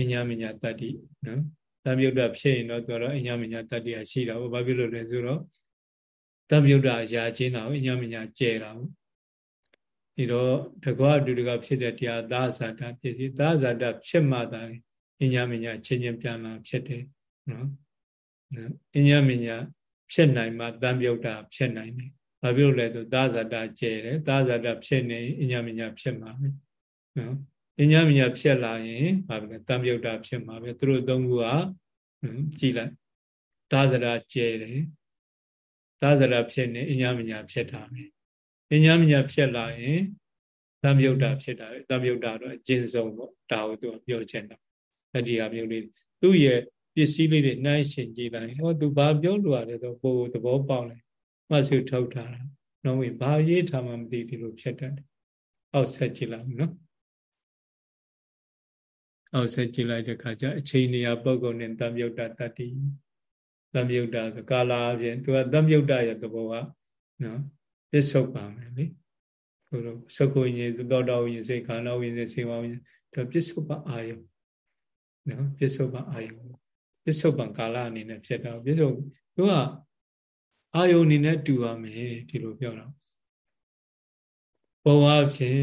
အညာမညာတတ္တိနော်တံပြုတ်တာဖြစ်ရင်တော့သူတော့အညာမညာတတ္တိဟာရှိတာပေါ့ဘာဖြစ်လို့လဲဆိုတော့တံပြုတ်တာအရာချင်းတာကိုအညာမညာကျဲတာပေါ့ဒီတော့တကွာအတူတကဖြစ်တဲ့တရားသာဇာတာဖြစ်စီသာဇာတာဖြစ်မှသာအညာမညာချင်းချင်းပြန်လာဖြစ်တယ်နော်အညာမညာဖြစ်နိုင်မှတံပြုတ်တာဖြစ်နိုင်တယ် ဘာဖြစ်လို့လဲဆိုသာဇာတာကျဲတယ်သာဇာတာဖြစ်နေအညာမညာဖြစ်မှာပဲနော်အညာမညာဖြစ်လာရင်ဘာဖြစ်လဲတံပြုတ်တာဖြစ်မှာပဲသူတို့သုံးခုကကြည်လိုက်သာဇာတာကျဲတယ်သာဇာတာဖြစ်နေအညာမညာဖြစ်တာပဲအညာမညာဖြစ်လာရင်တံပြုတ်တာဖြစ်တာပဲတံပြုတ်တာတော့အကျဉ်းဆုံးပေါ့ဒါကိုသူပြောချင်တာအဲ့ဒီဟာမျိုးလေးသူ့ရဲ့ပစ္စည်းလေးတွေနှိုင်းရှင်ကြည့်လိုက်ဟောသူဘာပြောလို့ရတယ်ဆိုပို့သဘောပေါက်တယ် မှတ်စုထုတ်ထားတာနော်ဝိဘာရေးထားမှမသိဒီလိုဖြစ်တတ်တယ်အောက်ဆက်ကြည့်လိုက်နော်အောက်ဆက်ကြည့်လိုက်တဲ့ခါကျအချိန်နေရာပုဂ္ဂိုလ်နဲ့တံမြုတ်တတတ္တိတံမြုတ်တာဆိုကာလာအပြင်သူကတံမြုတ်တရဲ့သဘောကနော်ပစ္စုပန်ပဲလေဘုလိုသက္ကိုဉ္ဇသောတော်ဝိဉ္ဇစေခန္ဓာဝိဉ္ဇစေဝဝိဉ္ဇဒါပစ္စုပန်အာယုနော်ပစ္စုပန်အာယုပစ္စုပန်ကာလအနေနဲ့ဖြစ်တာပစ္စုသူက အာယုအနေနဲ့တူပါမယ်ဒီလိုပြောတာပုံအဖြစ်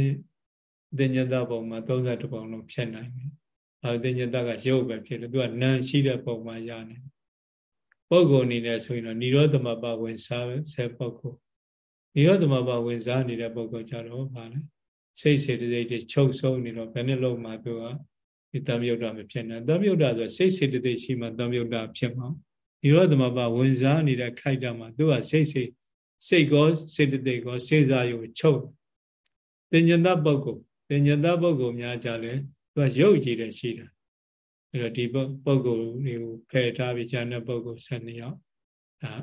တင်ညတပုံမှာ32ပုံလုံးဖြတ်နိုင်တယ်အဲတင်ညတကရုပ်ပဲဖြစ်တယ်သူကနံရှိတဲ့ပုံမှာရနေပုဂ္ဂိုလ်အနေနဲ့ဆိုရင်တော့និရောဓမပဝင်စားဆဲပုဂ္ဂိုလ်និရောဓမပဝင်စားနေတဲ့ပုဂ္ဂိုလ်ကြတော့ဗာလဲစိတ်စေတသိက်တွေချုပ်ဆုံးနေတော့ဘယ်နဲ့လုံးမှာသူကဒီတံမြုပ်တာမဖြစ်နိုင်တံမြုပ်တာဆိုစိတ်စေတသိက်ရှိမှတံမြုပ်တာဖြစ်မှာ နိရောဓမပဝင်စားနေတဲ့ခိုက်တာမှာသူကစိတ်စိတ်စိတ်ကောစေတသိက်ကောစေစားယုံချုပ်တင်ညတပုဂ္ဂိုလ်တင်ညတပုဂ္ဂိုလ်များကြလဲသူကရုပ်ကြည့်တယ်ရှိတာအဲ့တော့ဒီပုဂ္ဂိုလ်တွေကိုဖယ်ထားပြီးဉာဏ်ပုဂ္ဂိုလ်12ယောက်ဒါ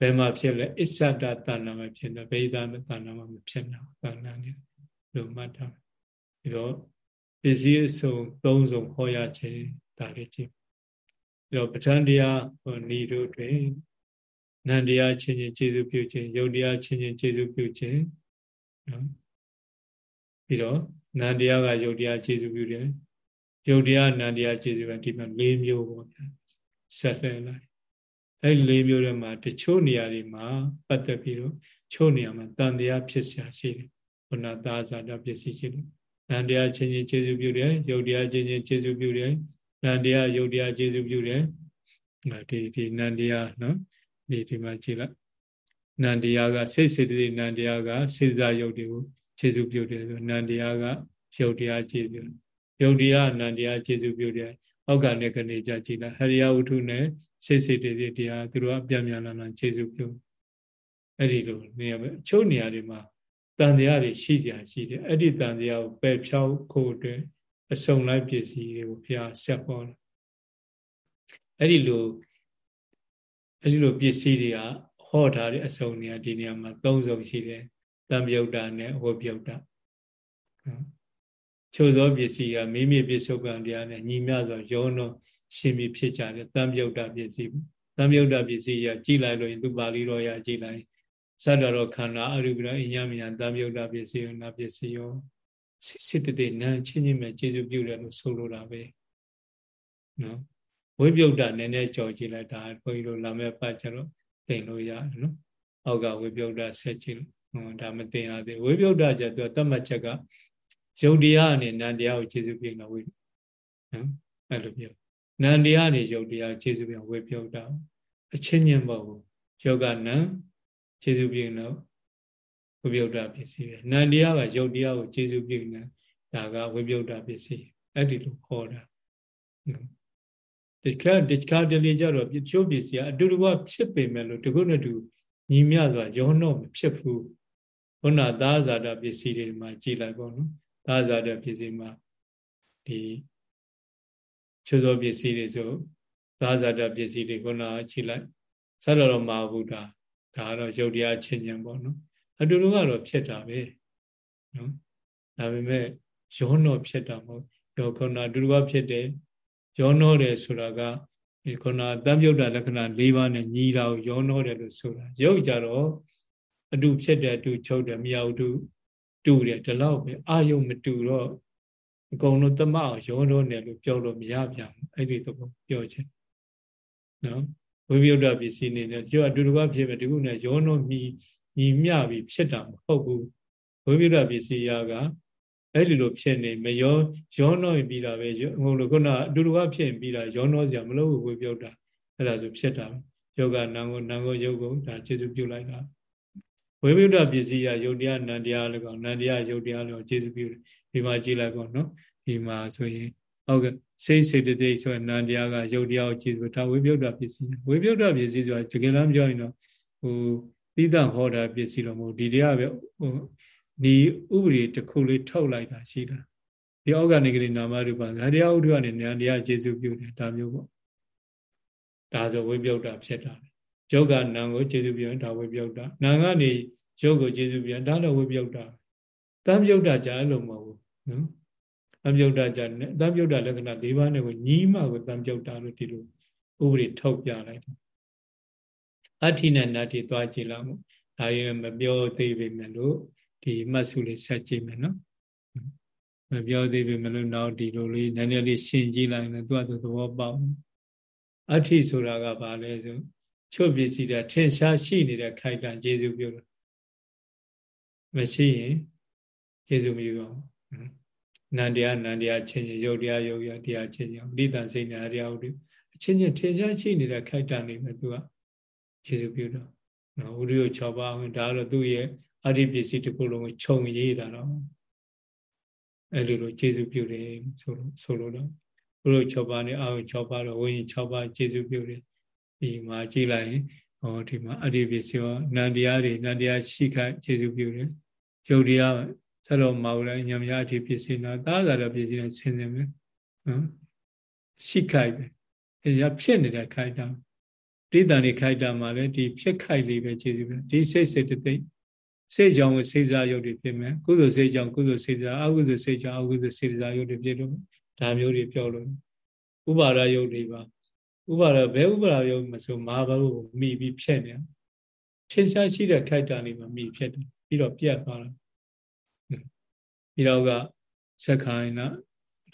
ဘယ်မှာဖြစ်လဲအစ္ဆဒတဏ္ဍမှာဖြစ်တယ်ဗေဒနာတဏ္ဍမှာမဖြစ်တော့တဏ္ဍနေလို့မှတ်ထားပြီးတော့ပစ္စည်းအစုံ၃စုံဟောရခြင်းဒါလေးကြည့် ပြီးတော့ပဋ္ဌာန်းတရားဟိုဤတို့တွင်နန္တရားချင်းချင်းကျေစုပြုခြင်းယုတ်တရားချင်းချင်းကျေစုပြုခြင်းနော်ပြီးတော့နန္တရားကယုတ်တရားကျေစုပြုတယ်ယုတ်တရားနန္တရားကျေစုပဲဒီမှာ၄မျိုးပေါ့ဗျာဆက်လဲလိုက်အဲ့၄မျိုးထဲမှာတချို့နေရာတွေမှာပတ်သက်ပြီးတော့ချို့နေရာမှာတန်တရားဖြစ်ရှာရှိတယ်ဘုနာသာဇာတပစ္စည်းရှိတယ်နန္တရားချင်းချင်းကျေစုပြုတယ်ယုတ်တရားချင်းချင်းကျေစုပြုတယ် နန္တရားယုတ်တရားကျေစုပြုတယ်ဒီဒီနန္တရားနော်ဒီဒီမှာကြည့်လိုက်နန္တရားကစိတ်စေတသိက်နန္တရားကစေစားယုတ်တွေကိုကျေစုပြုတယ်ဆိုနန္တရားကယုတ်တရားကျေစုယုတ်တရားနန္တရားကျေစုပြုတယ်အောက်ကနေကနေကြကြည့်လိုက်ဟရိယဝုထုနဲ့စိတ်စေတသိက်တရားသူတို့အပြပြန်လာလာကျေစုပြုအဲ့ဒီလိုနေရာပဲအချို့နေရာတွေမှာတန်တရားတွေရှိကြရှိတယ်အဲ့ဒီတန်တရားကိုပယ်ဖြောက်ဖို့အတွက် အစုံလိုက်ပစ္စည်းတွေကိုဘုရားဆက်ဟောတယ်အဲ့ဒီလိုအဲ့ဒီလိုပစ္စည်းတွေကဟောထားတဲ့အစုံတွေကဒီနေရာမှာ၃စုံရှိတယ်တံပြုတ်တာနဲ့ဝပြုတ်တာချို့သောပစ္စည်းကမိမိပစ္စုပန်တရားနဲ့ညီမျှစွာယောနောရှင်ပြီးဖြစ်ကြတယ်တံပြုတ်တာပစ္စည်းတံပြုတ်တာပစ္စည်းကကြည်လိုက်လို့ရင်သူပါဠိတော်ရကြည်လိုက်စတ္တရောခန္ဓာအရုပ္ပရအညမညာတံပြုတ်တာပစ္စည်းရောနာပစ္စည်းရော စစ်တတဲ့နန်းချင်းချင်းပဲကျေစုပြုတယ်လို့ဆိုလိုတာပဲနော်ဝိပယုတ်တာနည်းနည်းကြော်ကြည့်လိုက်ဒါဘုန်းကြီးတို့လာမဲ့ပတ်ကြတော့သင်လို့ရတယ်နော်အောက်ကဝိပယုတ်တာဆက်ကြည့်လို့ဟောဒါမသင်ရသေးဝိပယုတ်တာကျတော့တတ်မှတ်ချက်ကယုတ်တရားနဲ့နန္တရားကိုကျေစုပြုတော့ဝိနော်အဲ့လိုပြောနန္တရားနဲ့ယုတ်တရားကျေစုပြုဝိပယုတ်တာအချင်းချင်းမဟုတ်ဘူးယောဂနံကျေစုပြုတော့ ဝိပယုတ်တာပစ္စည်းပဲနန္တရားကယုတ်တရားကိုကျေစုပြုနေဒါကဝိပယုတ်တာပစ္စည်းအဲ့ဒီလိုခေါ်တာဒီခါဒီခါတလေကြတော့ပြချိုးပစ္စည်းအတူတူကဖြစ်ပေမဲ့လို့တကုနဲ့တူညီမြစွာရောနှောမဖြစ်ဘူးခုနသာဇာတပစ္စည်းတွေမှာကြည်လိုက်ပေါ့နော်သာဇာတပစ္စည်းမှာဒီချွသောပစ္စည်းတွေဆိုသာဇာတပစ္စည်းတွေခုနကြည်လိုက်သတ္တရောမဟာဗုဒ္ဓဒါကတော့ယုတ်တရားချင်းချင်းပေါ့နော် အတူတူကတော့ဖြစ်တာပဲနော်ဒါပေမဲ့ရောနှောဖြစ်တာမဟုတ်ရောခုနအတူတူကဖြစ်တယ်ရောနှောတယ်ဆိုတာကဒီခုနတံပြုတ်တာလက္ခဏာ၄ပါးနဲ့ညီတာကိုရောနှောတယ်လို့ဆိုတာရုပ်ကြတော့အတူဖြစ်တယ်အတူချုပ်တယ်မရဘူးတူတူတယ်ဒီလောက်ပဲအာယုံမတူတော့အကုန်လုံးတမအောင်ရောနှောတယ်လို့ပြောလို့မရပြန်ဘူးအဲ့ဒီတော့ပြောချင်နော်ဝိပယုဒ္ဓပစ္စည်းနေနဲ့ကျောအတူတကွဖြစ်မယ်ဒီခုနဲ့ရောနှောမြ ည်ညီမျှပြီးဖြစ်တာမဟုတ်ဘူးဝိပယုဒ္ဓပစ္စည်းရကအဲ့ဒီလိုဖြစ်နေမရောရောနှောပြီးတာပဲဟိုလိုခုနအတူတကွဖြစ်ပြီးတာရောနှောစရာမလိုဘူးဝိပယုဒ္ဓအဲ့ဒါဆိုဖြစ်တာယောဂနာကိုနာကိုယုတ်ကိုဒါကျေစုပြုလိုက်တာဝိပယုဒ္ဓပစ္စည်းရယုတ်တရားနန္တရားလည်းကောနန္တရားယုတ်တရားလည်းကျေစုပြုတယ်ဒီမှာကြည့်လိုက်ပေါ့နော်ဒီမှာဆိုရင်ဟုတ်ကဲ့စိတ်စေတသိက်ဆိုရင်နန္တရားကယုတ်တရားကိုကြည့်ပြီးဒါဝိပယုဒ္ဓပစ္စည်းဝိပယုဒ္ဓပစ္စည်းဆိုတာတကယ်လို့ပြောရင်တော့ဟို သီးသန့်ဟောတာပစ္စည်းတော့မဟုတ်ဒီတရားပဲဟိုဒီဥပဒေတစ်ခုလေးထုတ်လိုက်တာရှိတာဒီဩဂနိကရိနာမရူပဒါတရားဥဒ္ဓကနေဉာဏ်တရားကျေစုပြုတယ်ဒါမျိုးပေါ့ဒါဆိုဝိပယုဒ္ဓဖြစ်တာယောဂနာကိုကျေစုပြုရင်ဒါဝိပယုဒ္ဓနာကနေယောကိုကျေစုပြုရင်ဒါလည်းဝိပယုဒ္ဓတံပယုဒ္ဓကြာလို့မဟုတ်ဘူးနော်တံပြုတ်တာကြတယ်တံပြုတ်တာလက္ခဏာ၄ပါးနဲ့ကိုညီးမှကိုတံပြုတ်တာလို့ဒီလိုဥပဒေထုတ်ပြလိုက်တယ် အဋ္ဌိနဲ့နတ္တိသွားကြည့်လောက်မို့ဒါရင်မပြောသေးပေမဲ့လို့ဒီမှတ်စုလေးဆက်ကြည့်မယ်နော်မပြောသေးပေမဲ့လို့နောက်ဒီလိုလေးနည်းနည်းလေးရှင်းကြည့်လိုက်ရင်သူကသူသဘောပေါက်အဋ္ဌိဆိုတာကဘာလဲဆိုချုပ်ပစ္စည်းတာထင်ရှားရှိနေတဲ့ခိုက်တန်ကျေစုပြုလို့မရှိရင်ကျေစုမပြုအောင်နန္တရားနန္တရားချင်းချင်းယုတ်တရားယုတ်ရတရားချင်းချင်းပဋိသင်စိတ်နဲ့အရာဟုတ်အချင်းချင်းထင်ရှားရှိနေတဲ့ခိုက်တန်နေမယ်သူက ကျေစုပြုတော့နော်ဝိရိယ6ပါးဝင်ဒါကတော့သူ့ရဲ့အရိပစ္စည်းတစ်ခုလုံးကိုခြုံရေးတာတော့အဲ့လိုလိုကျေစုပြုတယ်ဆိုလို့ဆိုလို့တော့ဝိရိယ6ပါးနဲ့အာယု6ပါးတော့ဝိညာဉ်6ပါးကျေစုပြုတယ်ဒီမှာကြည့်လိုက်ရင်ဟောဒီမှာအရိပစ္စည်းရောနန္တရားတွေနန္တရားရှိခိုက်ကျေစုပြုတယ်ယုတ်တရားဆက်တော့မဟုတ်လဲညံရအထိပစ္စည်းနာသာသာတော့ပစ္စည်းနဲ့ဆင်းနေမယ်နော်ရှိခိုက်ပဲအဲရဖြစ်နေတဲ့ခိုက်တာ တိတန်နေခိုက်တာမှာလည်းဒီဖြစ်ခိုက်လေးပဲခြေစုပဲဒီစိတ်စိတ်တိတ်စိတ်ကြောင့်စိတ်စားရုပ်တွေဖြစ်မယ်ကုသိုလ်စိတ်ကြောင့်ကုသိုလ်စိတ်စားအကုသိုလ်စိတ်ကြောင့်အကုသိုလ်စိတ်စားရုပ်တွေဖြစ်လို့ဒါမျိုးတွေပြောလို့ဥပါဒရုပ်တွေပါဥပါဒဘယ်ဥပါဒရုပ်မဆိုမဟာဘုမိပြီးဖြစ်နေထင်ရှားရှိတဲ့ခိုက်တာလေးမှာမိဖြစ်တယ်ပြီးတော့ပြတ်သွားတာပြီးတော့ကသက္ခိုင်နာ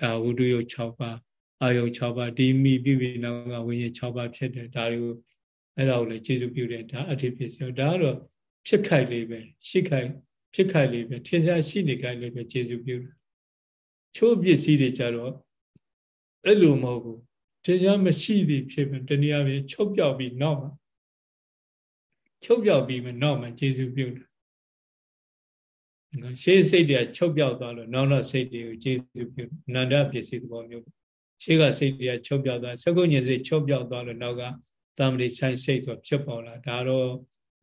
ဒါဝုဒ္ဓယုတ်6ပါး အာယုတ်6ပါးဒီမိပြီးပြီးနောက်ကဝိညာဉ်6ပါးဖြစ်တယ်ဒါတွေကိုအဲ့ဒါကိုလည်းကျေစုပြုတယ်ဒါအဋ္ဌိပစ္စည်းဒါကတော့ဖြစ်ခိုက်လေးပဲရှိခိုက်ဖြစ်ခိုက်လေးပဲထင်ရှားရှိနေခိုက်လေးပဲကျေစုပြုတယ်ချိုးပစ္စည်းတွေကြတော့အဲ့လိုမဟုတ်ဘူးထင်ရှားမရှိသည်ဖြစ်ပဲတနည်းအားဖြင့်ချုပ်ပြောက်ပြီးနောက်မှာချုပ်ပြောက်ပြီးမှနောက်မှာကျေစုပြုတယ်ရှေးစိတ်တွေကချုပ်ပြောက်သွားလို့နောက်တော့စိတ်တွေကိုကျေစုပြုနန္ဒပစ္စည်းသဘောမျိုး ရှေးကစိတ်တွေကချုပ်ပြောက်သွားသကုညင်စိတ်ချုပ်ပြောက်သွားလို့နောက်ကတာမဏိဆိုင်စိတ်ဆိုဖြစ်ပေါ်လာဒါတော့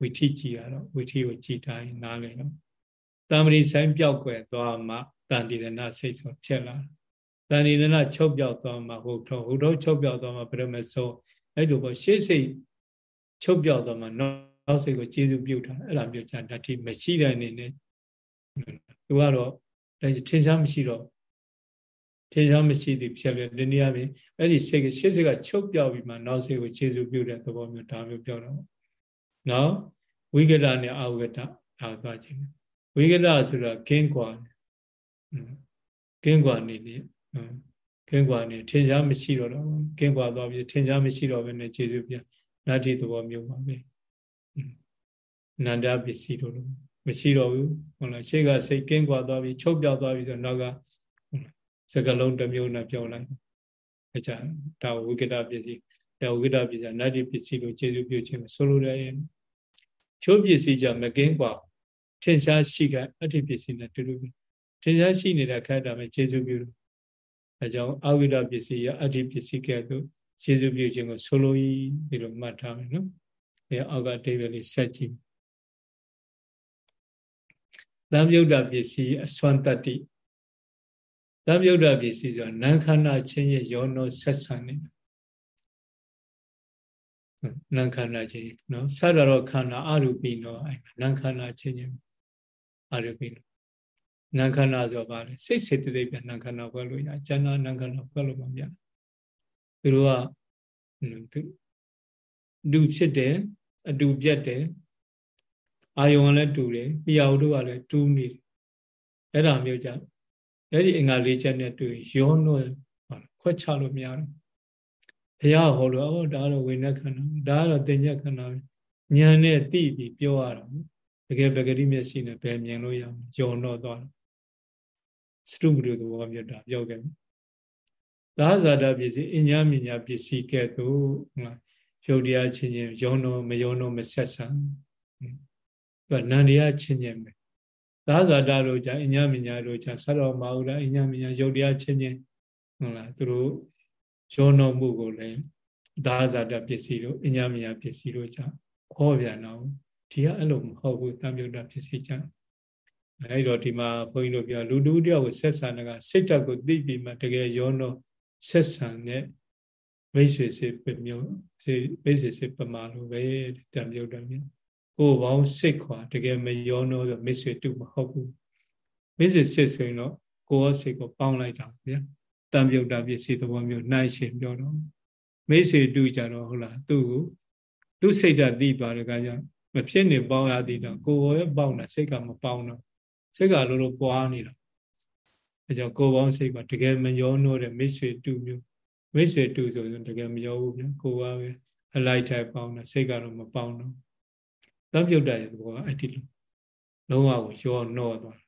ဝိထိကြည်ရတော့ဝိထိကိုကြည်တိုင်းနားလည်တော့တာမဏိဆိုင်ပြောက်ွယ်သွားမှတန်တိရဏစိတ်ဆိုဖြစ်လာတန်တိရဏချုပ်ပြောက်သွားမှဟုတ်တော့ဟုတ်တော့ချုပ်ပြောက်သွားမှပြရမစောအဲ့လိုပေါ့ရှေးစိတ်ချုပ်ပြောက်သွားမှနောက်စိတ်ကိုကျေစုပြုတ်တာအဲ့လိုမျိုးကြာဓာတ်တိမရှိတဲ့အနေနဲ့သူကတော့ထင်ရှားမရှိတော့ ထင်ရှားမရှိသည်ဖြစ်လေဒီနေ့အပြင်အဲ့ဒီစိတ်ကရှေ့စိတ်ကချုပ်ပြောက်ပြီးမှနောက်စိတ်ကိုခြေစုပြုတဲ့သဘောမျိုးဒါမျိုးပြောတော့နော်ဝိကဒနဲ့အဝိကဒဒါသွားခြင်းဝိကဒဆိုတာခင်းကွာခင်းကွာနေနေခင်းကွာနေထင်ရှားမရှိတော့တော့ခင်းကွာသွားပြီးထင်ရှားမရှိတော့ဘဲနဲ့ခြေစုပြနတ္တိသဘောမျိုးပါပဲနန္ဒပစ္စည်းတို့လို့မရှိတော့ဘူးဟုတ်လားရှေ့ကစိတ်ကင်းကွာသွားပြီချုပ်ပြောက်သွားပြီဆိုတော့နောက်က စကလုံးတစ်မျိုးနဲ့ပြောလိုက်အကြဒါဝိကတပစ္စည်းဒါဝိကတပစ္စည်းနတ္တိပစ္စည်းလို့ခြေစုပြုခြင်းဆိုလိုတယ်ချိုးပစ္စည်းကြမကင်းကွာထင်ရှားရှိကအဋ္ဌိပစ္စည်းနဲ့တူတူပဲထင်ရှားရှိနေတဲ့ခက်တာပဲခြေစုပြုလို့အဲကြောင့်အဝိဒပစ္စည်းရအဋ္ဌိပစ္စည်းကဲ့သို့ခြေစုပြုခြင်းကိုဆိုလိုဤဒီလိုမှတ်ထားမယ်နော်ဒီအောက်ကအတိပ္ပယ်လေးဆက်ကြည့်သံယုတ်တာပစ္စည်းအစွမ်းတတ္တိ သံယုတ်တာပစ္စည်းဆိုတာနာခန္ဓာချင်းရဲ့ယောနောဆက်ဆံနေနာခန္ဓာချင်းနော်စရတော့ခန္ဓာအရူပိနောအဲနာခန္ဓာချင်းချင်းအရူပိနောနာခန္ဓာဆိုပါလေစိတ်စေတသိက်ပြနာခန္ဓာဖွဲ့လို့ရကျန်တာနာခန္ဓာဖွဲ့လို့မပြသူတို့ကသူဒုဖြစ်တယ်အတူပြတ်တယ်အာယုံကလည်းတူတယ်ပြယဝတ္ထုကလည်းတူးနေတယ်အဲ့ဒါမျိုးကြောင့် အဲ့ဒီအင်္ဂါလေးချက်နဲ့တွေ့ရောနှောခွက်ချလို့မရဘူးဘုရားဟောလို့အော်ဒါတော့ဝိညာဉ်ခန္ဓာဒါကတော့တင်ညက်ခန္ဓာပဲဉာဏ်နဲ့သိပြီးပြောရတာတကယ်ပဂတိမျက်စိနဲ့ဘယ်မြင်လို့ရမလဲကြော်တော့သွားတယ်စတုမတုသဘောမျိုးဒါပြောခဲ့ပြီသာဇာတပစ္စည်းအညာမြညာပစ္စည်းကဲ့သို့ဟုတ်လားယုတ်တရားချင်းချင်းယုံတော့မယုံတော့မဆက်ဆံသူကနန္တရားချင်းချင်းပဲ သာဇာတတို့ကြအညာမြညာတို့ကြဆရောမဟုလားအညာမြညာယုတ်တရားချင်းချင်းဟုတ်လားသူတို့ယောနောမှုကိုလည်းဒါဇာတပစ္စည်းတို့အညာမညာပစ္စည်းတို့ကြောင့်ခေါ်ပြန်တော့ဒီကအဲ့လိုမဟုတ်ဘူးတံမြုတ်တာပစ္စည်းကြောင့်အဲ့တော့ဒီမှာဘုန်းကြီးတို့ပြောလူတူတယောက်ကိုဆက်ဆံတာကစိတ်ဓာတ်ကိုသိပြီးမှတကယ်ယောနောဆက်ဆံတဲ့မိတ်ဆွေစေပမျိုးစေမိတ်ဆွေစေပမာလိုပဲတံမြုတ်တာမျိုး ကိုယ်ပေါင်းစိတ်ခွာတကယ်မယောနောဆိုမိတ်ဆွေတူမဟုတ်ဘူးမိတ်ဆွေစစ်ဆိုရင်တော့ကိုယ်ရောစိတ်ကိုပေါင်းလိုက်တာဗျာတံပြုတ်တာပစ္စည်းသဘောမျိုးနှိုင်းရှင်ပြောတော့မိတ်ဆွေတူကြတော့ဟုတ်လားသူ့ကိုသူ့စိတ်ဓာတ်သိသွားတဲ့အခါကျမဖြစ်နေပေါင်းရသေးတော့ကိုယ်ရောပေါင်းတာစိတ်ကမပေါင်းတော့စိတ်ကလိုလိုပွားနေတာအဲကြောင့်ကိုယ်ပေါင်းစိတ်ကတကယ်မရောနှိုးတဲ့မိတ်ဆွေတူမျိုးမိတ်ဆွေတူဆိုရင်တကယ်မရောဘူးဗျကိုယ်ကပဲအလိုက်ထိုက်ပေါင်းတာစိတ်ကတော့မပေါင်းတော့ လွန်ပြုတ်တာရဲ့သဘောကအဲ့ဒီလိုလုံးဝကိုရောနှောသွား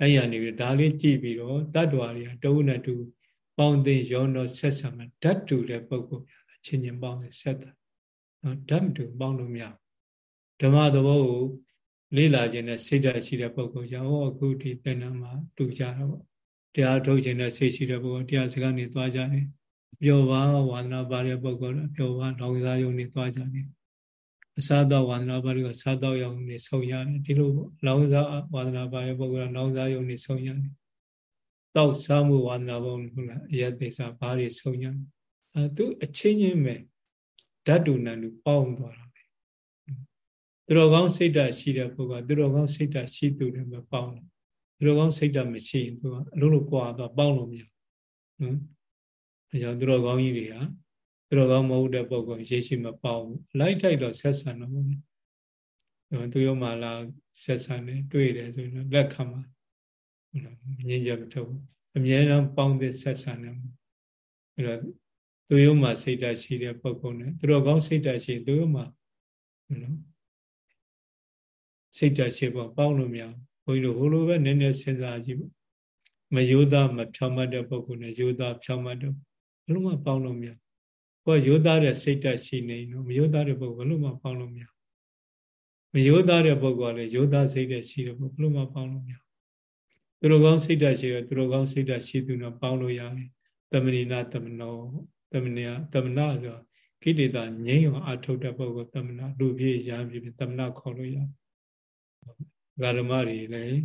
အဲ့ရနေပြီးဒါလေးကြည့်ပြီးတော့တတ္တဝါတွေကတဝုနဲ့တူပေါင်းသင်ရောနှောဆက်ဆံမှာဓာတ်တူတဲ့ပုံကိုပြတာချင်းချင်းပေါင်းစဆက်တာနော်ဓာတ်မတူပေါင်းလို့မရဓမ္မသဘောကိုလေ့လာခြင်းနဲ့စိတ်ဓာတ်ရှိတဲ့ပုံကိုကြောင့်ဟောအခုဒီတဏ္ဍမှာတူကြတာပေါ့တရားထုတ်ခြင်းနဲ့စိတ်ရှိတဲ့ပုံကတရားစကားနေသွားကြတယ်ပျော်ပါဝါသနာပါတဲ့ပုံကတော့ပျော်ပါလောင်စားယုံနေသွားကြတယ် အစားတော့ဝါဒနာပါတွေကစားတော့ရောင်နေဆုံးရတယ်ဒီလိုပေါ့လောင်စားဝါဒနာပါရဲ့ပုဂ္ဂိုလ်ကလောင်စားယုံနေဆုံးရတယ်တောက်စားမှုဝါဒနာပုံဟုတ်လားအယသိစာဘာတွေဆုံးရတယ်အဲသူအချင်းချင်းပဲဓာတုနန္တုပေါင်းသွားတာပဲသူတော်ကောင်းစိတ်ဓာတ်ရှိတဲ့ပုဂ္ဂိုလ်ကသူတော်ကောင်းစိတ်ဓာတ်ရှိသူတွေပဲပေါင်းတယ်သူတော်ကောင်းစိတ်ဓာတ်မရှိရင်သူကအလုံးလုံးကွာသွားပေါင်းလို့မရဘူးနော်အဲကြောင့်သူတော်ကောင်းကြီးတွေက သူတော်ကောင်းမဟုတ်တဲ့ပုံကရေရှိမပေါဘူးလိုက်ထိုက်တော့ဆက်ဆံတော့ဘူးသူရောမှလာဆက်ဆံနေတွေ့တယ်ဆိုရင်လက်ခံမှာငင်းကြမထုတ်ဘူးအမြဲတမ်းပေါင်းတဲ့ဆက်ဆံနေမှာအဲ့တော့သူရောမှစိတ်ဓာတ်ရှိတဲ့ပုံကနဲ့သူတော်ကောင်းစိတ်ဓာတ်ရှိသူရောမှနော်စိတ်ဓာတ်ရှိပေါ့ပေါင်းလို့မရဘုန်းကြီးတို့ဟိုလိုပဲနည်းနည်းစဉ်းစားကြည့်ပေါ့မယိုးသားမဖြောင်းမတ်တဲ့ပုံကနဲ့ယိုးသားဖြောင်းမတ်တော့ဘယ်လိုမှပေါင်းလို့မရ ကိုယ်ရိုးသားတဲ့စိတ်ဓာတ်ရှိနေနော်မရိုးသားတဲ့ပုဂ္ဂိုလ်ဘလို့မှပေါင်းလို့မရမရိုးသားတဲ့ပုဂ္ဂိုလ်ကလည်းရိုးသားစိတ်ဓာတ်ရှိတယ်ဘလို့မှပေါင်းလို့မရသူတို့ကောင်းစိတ်ဓာတ်ရှိတယ်သူတို့ကောင်းစိတ်ဓာတ်ရှိသူတော့ပေါင်းလို့ရတယ်တမဏိနာတမနောတမဏိယတမနာဆိုကိလေသာငြိမ်းအောင်အထုတ်တဲ့ပုဂ္ဂိုလ်တမနာလူပြည့်ရာပြည့်တမနာခေါ်လို့ရတယ်ဂရမတွေလည်း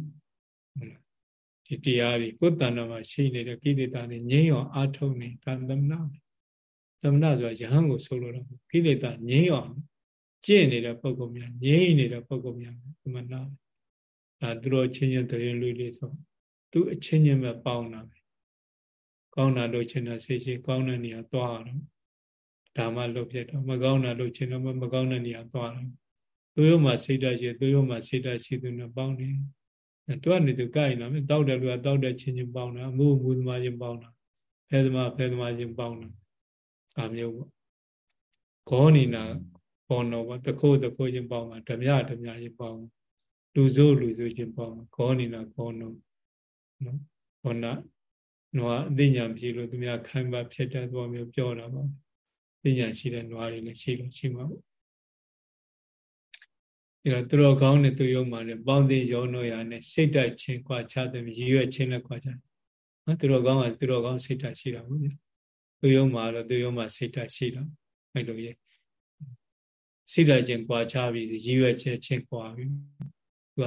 ဒီတရားတွေကိုယ်တဏ္ဍာမှာရှိနေတဲ့ကိလေသာတွေငြိမ်းအောင်အထုတ်နေတာတမနာပဲ သမဏဆိုတာယဟန်ကိုဆိုလိုတော့ကိလေသာငြိမ်းအောင်ကျင့်နေတဲ့ပုံကောင်များငြိမ်းနေတဲ့ပုံကောင်များသမဏဒါသူတို့ချင်းချင်းတရင်လူလေးဆိုသူအချင်းချင်းပဲပေါင်းတာပဲကောင်းတာလို့ချင်းတာစိတ်ရှိကောင်းတဲ့နေရာသွားတော့ဒါမှလုပ်ပြတော့မကောင်းတာလို့ချင်းတော့မကောင်းတဲ့နေရာသွားတော့သူရောမှစိတ်ဓာတ်ရှိသူရောမှစိတ်ဓာတ်ရှိသူနဲ့ပေါင်းတယ်တွတ်နေသူကြိုက်လာမယ်တောက်တယ်လူကတောက်တဲ့ချင်းချင်းပေါင်းတာအမှုမူသမားချင်းပေါင်းတာဖဲသမားဖဲသမားချင်းပေါင်းတာ ဒါမျိုးပေါ့ဂောနိနာဘောနောပေါ့တခိုးတခိုးချင်းပေါင်းမှာဓမြဓမြချင်းပေါင်းလူစိုးလူစိုးချင်းပေါင်းမှာဂောနိနာဂောနောနော်ဘောနာနွားအသိဉာဏ်ဖြစ်လို့သူများခိုင်းပါဖြစ်တဲ့သဘောမျိုးပြောတာပေါ့သိဉာဏ်ရှိတဲ့နွားတွေလည်းရှိလို့ရှိမှာပေါ့အဲတော့သူတော်ကောင်းတဲ့သူယုံမှာလည်းပေါင်းသိရောနှောရနဲ့စိတ်တိုက်ချင်းကွာချတဲ့ရည်ရွယ်ချင်းနဲ့ကွာချနော်သူတော်ကောင်းကသူတော်ကောင်းစိတ်တိုက်ရှိတာပေါ့ဗျာ သူယုံမှာတော့သူယုံမှာစိတ်ဓာတ်ရှိတော့အဲ့လိုရဲ့စိတ်ဓာတ်ချင်းကွာခြားပြီးရည်ရွယ်ချက်ချင်းကွာပြီးသူက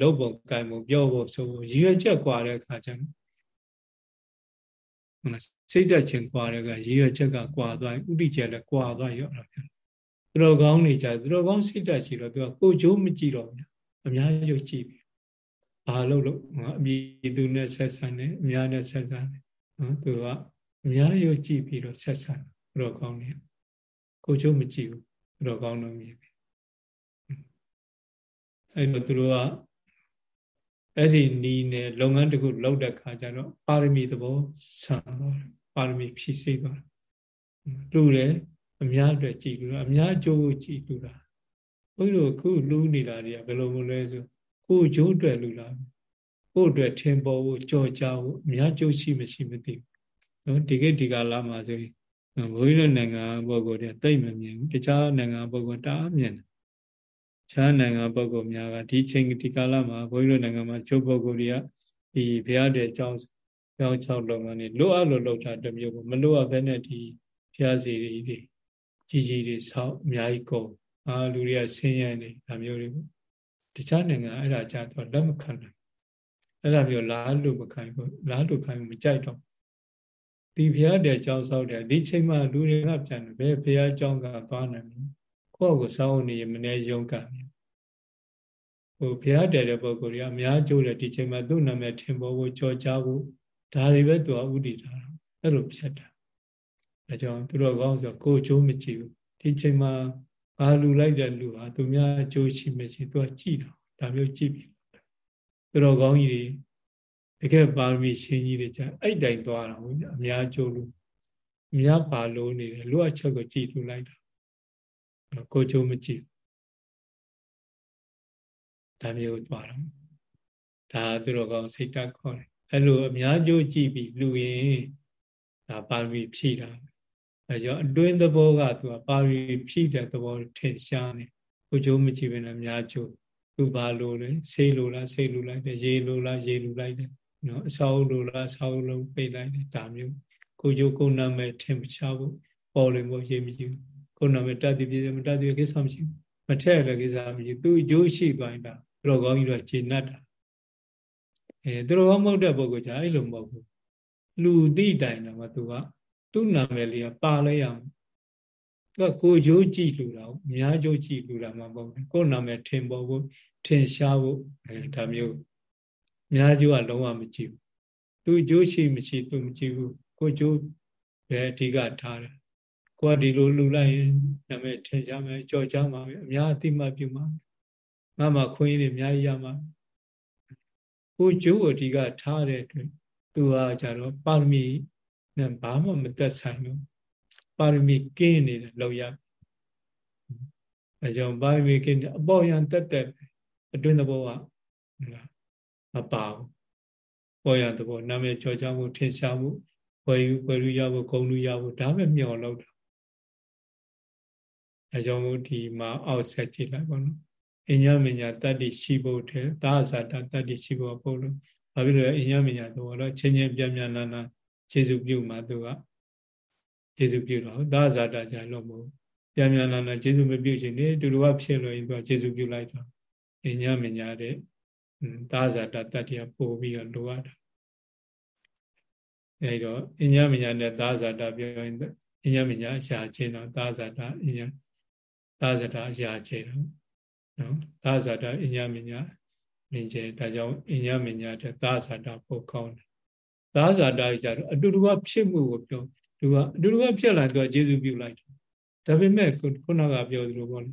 လုံပုံကံပုံပြောဖို့ဆိုရည်ရွယ်ချက်ကွာတဲ့အခါကျတော့စိတ်ဓာတ်ချင်းကွာတဲ့ကရည်ရွယ်ချက်ကကွာသွားဥဒိချက်လည်းကွာသွားရောတာဗျာသူတော်ကောင်းနေကြသူတော်ကောင်းစိတ်ဓာတ်ရှိတော့သူကကိုချိုးမကြည့်တော့ဗျာအများကြီးကြည့်ပြီဘာလို့လို့အမြည်သူနဲ့ဆက်ဆံတယ်အများနဲ့ဆက်ဆံတယ်နော်သူက အများကြီးကြည့်ပြီးတော့ဆက်ဆံသူတော်ကောင်းနေကိုချိုးမကြည့်ဘူးသူတော်ကောင်းတော့မြင်ပြီအဲ့တော့သူတို့ကအဲ့ဒီနီးနဲ့လုပ်ငန်းတစ်ခုလုပ်တဲ့ခါကျတော့ပါရမီသဘောဆံတော့ပါရမီဖြည့်စိတ်သွားလူတယ်အများအတွက်ကြည်လူတာအများအကျိုးကိုကြည်လူတာဘုန်းကြီးတို့ခုလူနေတာတွေကဘယ်လိုမလဲဆိုကိုကျိုးအတွက်လူလာကိုအတွက်ထင်ပေါ်ဖို့ကြော်ကြဖို့အများကျိုးရှိမရှိမသိဘူး နော်ဒီကိဒီကာလာမှာဆိုရင်ဘုန်းကြီးတို့နိုင်ငံပုဂ္ဂိုလ်တွေတိတ်မမြင်ဘူးတခြားနိုင်ငံပုဂ္ဂိုလ်တအားမြင်တယ်ခြားနိုင်ငံပုဂ္ဂိုလ်များကဒီချိန်ဒီကာလမှာဘုန်းကြီးတို့နိုင်ငံမှာချုပ်ပုဂ္ဂိုလ်တွေကဒီဘုရားတဲ့အကြောင်းကြောင်း၆လုံးကနေလိုအပ်လို့လောက်တာတမျိုးကိုမလိုအပ်ဘဲနဲ့ဒီဘုရားစီတွေကြီးကြီးတွေဆောက်အများကြီးကုန်အာလူတွေကဆင်းရဲနေဒါမျိုးတွေပေါ့တခြားနိုင်ငံအဲ့ဒါကြတော့လက်မခံနိုင်အဲ့ဒါမျိုးလားလို့မခံဘူးလားလို့ခံမကြိုက်တော့ ဒီဘုရားတဲ့ကြောင်းဆောက်တယ်ဒီချိန်မှာလူတွေကပြန်တယ်ဘယ်ဘုရားကြောင်းကသွားနိုင်လဲကိုယ့်ကိုစောင်းနေမနေရုံကနေဟိုဘုရားတည်တဲ့ပုဂ္ဂိုလ်တွေအများကျိုးတယ်ဒီချိန်မှာသူ့နာမည်ထင်ပေါ်ဖို့ကြော်ကြားဖို့ဒါတွေပဲသူကဥတည်ထားတာအဲ့လိုဖြစ်တာအဲကြောင့်သူတို့ကောင်းဆိုကိုကျိုးမကြည့်ဘူးဒီချိန်မှာဘာလူလိုက်တဲ့လူဟာသူများအကျိုးရှိမရှိသူကကြည့်တာဒါမျိုးကြည့်ပြီသူတို့ကောင်းကြီး တွေတကယ်ပါရမီရှင်ကြီးတွေじゃအဲ့တိုင်သွားတာဟုတ်ညအများကျိုးလို့အများပါလို့နေတယ်လူအချက်ကိုကြည့်လူလိုက်တာကိုကျိုးမကြည့်ဒါမျိုးသွားတာဒါသူတို့ကောင်းစိတ်တက်ခေါ်တယ်အဲ့လိုအများကျိုးကြည့်ပြီးလူရင်ဒါပါရမီဖြည့်တာအဲကြောင့်အတွင်းသဘောကသူကပါရမီဖြည့်တဲ့သဘောထင်ရှားနေကိုကျိုးမကြည့်ဘဲနဲ့အများကျိုးသူဘာလို့လဲဆေးလိုလားဆေးလိုလိုက်တယ်ရေလိုလားရေလိုလိုက်တယ် နော်အစာအုပ်လိုလားအစာအုပ်လုံးပိတ်လိုက်တယ်ဒါမျိုးကိုကျိုးကိုနာမည်ထင်ရှားဖို့ပေါ်လို့မရေမကြည့်ဘူးကိုယ်နာမည်တတ်တည်ပြည်မတတ်တည်ကိစ္စမရှိဘူးမထည့်လည်းကိစ္စမရှိသူအကျိုးရှိသွားရင်ဒါဘုရောကောင်းကြီးတော့ခြေနှက်တာအဲသူတော်ကောင်းမဟုတ်တဲ့ပုဂ္ဂိုလ်じゃအဲ့လိုမဟုတ်ဘူးလူသိတိုင်တော့သူကသူ့နာမည်လေးကပါလဲရအောင်သူကကိုကျိုးကြည့်လူတာအများကျိုးကြည့်လူတာမှမဟုတ်ဘူးကိုယ်နာမည်ထင်ပေါ်ဖို့ထင်ရှားဖို့အဲဒါမျိုး အများကျိုးကလုံးဝမကြည့်ဘူးသူကျိုးရှိမရှိသူမကြည့်ဘူးကိုကျိုးပဲအဓိကထားတယ်ကိုကဒီလိုလှူလိုက်ရင်နာမည်ထင်ရှားမယ်ကြော်ကြားမှာပဲအများအသိမှပြုမှာငါမှခွင့်ရည်အများကြီးရမှာကိုကျိုးအဓိကထားတဲ့အတွက်သူဟာကြတော့ပါရမီနဲ့ဘာမှမသက်ဆိုင်ဘူးပါရမီကင်းနေတယ်လောက်ရအဲကြောင့်ပါရမီကင်းအပေါ်ယံတက်တက်အတွင်းသဘောက မပါဘူးပေါ်ယံသဘောနာမည်ကြော်ကြားမှုထင်ရှားမှုဝယ်ယူဝယ်ယူရဖို့ဂုဏ်လူရဖို့ဒါပဲမျှော်လောက်တာအဲကြောင့်မို့ဒီမှာအောက်ဆက်ကြည့်လိုက်ပါနော်အညမညာတတ္တိရှိဖို့တဲ့သာသတာတတ္တိရှိဖို့ပို့လို့ဘာဖြစ်လို့အညမညာတော့တော့ချင်းချင်းပြပြနာနာခြေစုပြုမှာသူကခြေစုပြုတော့သာသတာကြလို့မဟုတ်ပြပြနာနာခြေစုမပြုချင်နေတူတူကဖြစ်လို့ရင်သူကခြေစုပြုလိုက်တော့အညမညာတဲ့ သာသတာတတ္တိကပို့ပြီးတော့လိုရတာအဲတော့အညမညာနဲ့သာသတာပြောရင်အညမညာရှာချင်းတော့သာသတာအညသာဇတာအရာကျဲတော့နော်သာဇတာအညာမညာမြင်ကျဲဒါကြောင့်အညာမညာတဲ့သာဇတာပို့ကောင်းတယ်သာဇတာကြတော့အတူတူကဖြစ်မှုကိုပြောသူကအတူတူကဖြစ်လာတော့ယေရှုပြုလိုက်တယ်ဒါပေမဲ့ခုနကပြောသလိုပေါ့လေ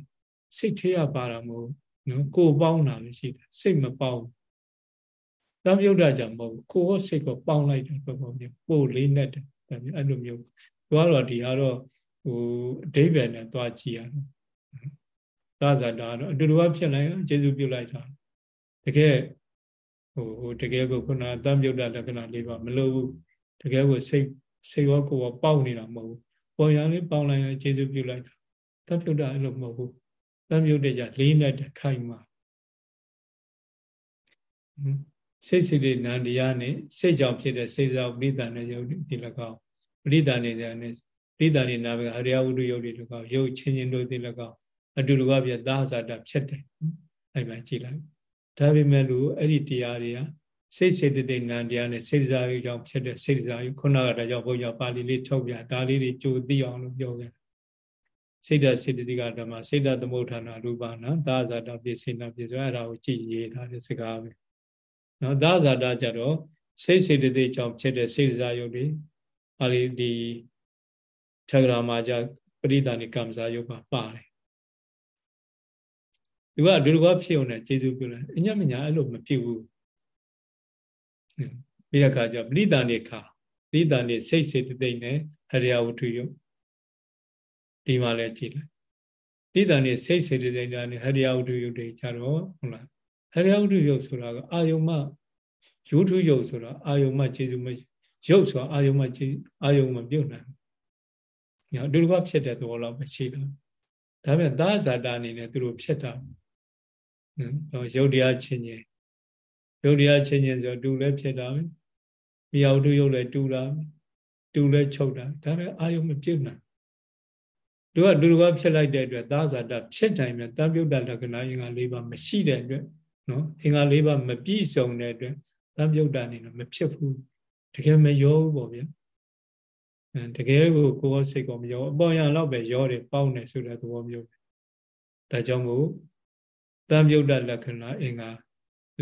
စိတ်ထဲရပါတာမဟုတ် နော်ကိုပေါင်းတာလည်းရှိတယ်စိတ်မပေါင်းသံယုတ်တာကြောင့်မဟုတ်ကိုယ်စိတ်ကိုပေါင်းလိုက်တယ်ပေါ့ပေါ့မျိုးပို့လေးနဲ့တယ်ဒါမျိုးအဲ့လိုမျိုးသူကတော့ဒီကတော့ဟိုအဓိပ္ပာယ်နဲ့သွားကြည့်ရတော့သာဇာတာတော့အတူတူဖြစ်လိုက်ကျေစုပြုလိုက်တာတကယ်ဟိုဟိုတကယ်ကိုခုနတမ်းပြုတ်တဲ့လက္ခဏာလေးပါမလို့ဘူးတကယ်ကိုစိတ်စိတ်ရောကိုယ်ရောပေါက်နေတာမဟုတ်ဘူးပေါ်ရန်လေးပေါက်လိုက်ရင်ကျေစုပြုလိုက်တာတမ်းပြုတ်တာအဲ့လိုမဟုတ်ဘူး တမ်းပြုတ်တဲ့ကြလေးနဲ့တခိုင်မှာစိတ်စိတ်တွေနန္တရားနဲ့စိတ်ကြောင့်ဖြစ်တဲ့စိတ်ကြောင့်ပရိသတ်နဲ့ယုတ်ဒီ၎င်းပရိသတ်နေတဲ့နဲ့ပရိသတ်နေနာဘဟရိယဝုဒ္ဓယုတ်တွေ၎င်းယုတ်ချင်းချင်းတို့ဒီ၎င်းအတူတူကပြသာဇာတဖြစ်တယ်အဲ့မှာကြည့်လိုက်ဒါပေမဲ့လို့အဲ့ဒီတရားတွေကစိတ်စေတသိက်နံတရားနဲ့စေတစာရေးကြောင့်ဖြစ်တဲ့စေတစာရေးခုနကဒါကြောင့်ဘုန်းကြီးပါဠိလေးထုတ်ပြဒါလေးတွေကြိုသိအောင်လို့ပြောခဲ့ စိတ်ဓာတ်စေတသိက်ကဓမ္မစိတ်ဓာတ်သမုဋ္ဌာနာရူပနာသာဇာတပြည့်စေနာပြည့်ဆိုအဲ့ဒါကိုကြည်ရေးထားတဲ့စကားပဲနော်သာဇာတကြတော့စိတ်စေတသိက်ကြောင့်ဖြစ်တဲ့စေတစာယုတ်တွေပါဠိဒီထဂရမှာကြပရိသဏိကမ္မစာယုတ်ပါပါတယ်သူကဒုရကဖြစ်အောင်နဲ့ကျေစုပြုလိုက်အညမညာအဲ့လိုမဖြစ်ဘူးပြီးတဲ့အခါကျပရိသဏိခါပရိသဏိစိတ်စေတသိက်နဲ့ဟရိယဝတ္ထုယုတ် ဒီမှာလဲကြည့်လိုက်ပရိသဏိစိတ်စေတသိက်နဲ့ဟရိယဝတ္ထုယုတ်တွေကြတော့ဟုတ်လားဟရိယဝတ္ထုယုတ်ဆိုတာကအာယုံမရုထုယုတ်ဆိုတာအာယုံမကျေစုမရုပ်ဆိုတာအာယုံမကျေအာယုံမပြုတ်နိုင်ဘူးညဒုရကဖြစ်တဲ့သဘောလောက်ပဲရှိတယ်ဒါပြန်သာဇာတာအနေနဲ့သူတို့ဖြစ်တာနော်ရုပ်တရားချင်းချင်းရုပ်တရားချင်းချင်းဆိုတူလည်းဖြစ်တာပဲမိယောတုရုပ်လည်းတူတာတူလည်းချုပ်တာဒါပဲအာယုံမပြုတ်နိုင် သူကတူတူကဖြစ်လိုက်တဲ့အတွက်သာဇာတဖြစ်တိုင်းမြတ်တံပြုတ်တလက္ခဏာအင်္ဂါ၄ပါးမရှိတဲ့အတွက်နော်အင်္ဂါ၄ပါးမပြည့်စုံတဲ့အတွက်တံပြုတ်တာနေတော့မဖြစ်ဘူးတကယ်မရောဘူးပေါ့ဗျာတကယ်ကိုကိုယ်စိတ်ကောမရောအပေါ်ရလောက်ပဲရောတယ်ပေါင်းတယ်ဆိုတဲ့သဘောမျိုးဒါကြောင့်မို့တံပြုတ်တလက္ခဏာအင်္ဂါ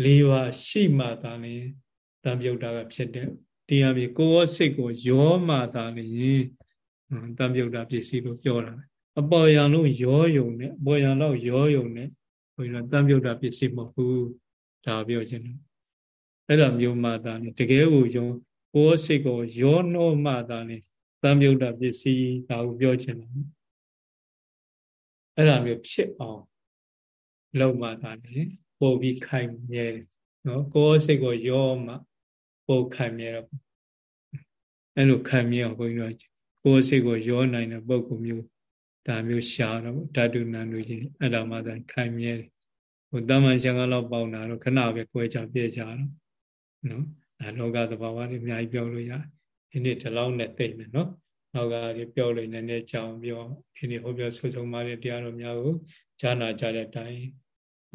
၄ပါးရှိမှသာလေတံပြုတ်တာကဖြစ်တဲ့တရားပြီးကိုယ်စိတ်ကိုရောမှသာလေ တံပြုတ်တာပစ္စည်းလို့ပြောတာအပေါ်ရလုံးရောယုံနဲ့အပေါ်ရလောက်ရောယုံနဲ့ဘုရားတံပြုတ်တာပစ္စည်းမဟုတ်ဘူးဒါပြောချင်တယ်အဲ့ဒါမျိုးမှသာလေတကယ်ကိုယုံကိုယ်စိတ်ကိုရောနှောမှသာလေတံပြုတ်တာပစ္စည်းဒါကိုပြောချင်တယ်အဲ့ဒါမျိုးဖြစ်အောင်လုံးမှသာလေပို့ပြီးခိုင်မြဲနော်ကိုယ်စိတ်ကိုရောမှပို့ခိုင်မြဲတော့အဲ့လိုခိုင်မြဲအောင်ဘုန်း ကြီးတို့ကိုယ်စိတ်ကိုရောနိုင်တဲ့ပုံကူမျိုးဒါမျိုးရှားတော့ဓာတုနန္ဒုကြီးအဲ့ဒါမှသာခိုင်မြဲတယ်ဟိုတမန်ရှံကလောက်ပေါင်တာတော့ခဏပဲကွဲချပြဲချတော့နော်ဒါလောကသဘာဝတွေအများကြီးပြောလို့ရဒီနေ့ဒီလောက်နဲ့သိမယ်နော်နောက်ကပြောလို့နည်းနည်းကြောင်ပြောဒီနေ့ဟောပြောဆွဆုံးပါတဲ့တရားတော်များကိုဈာနာကြတဲ့အတိုင်း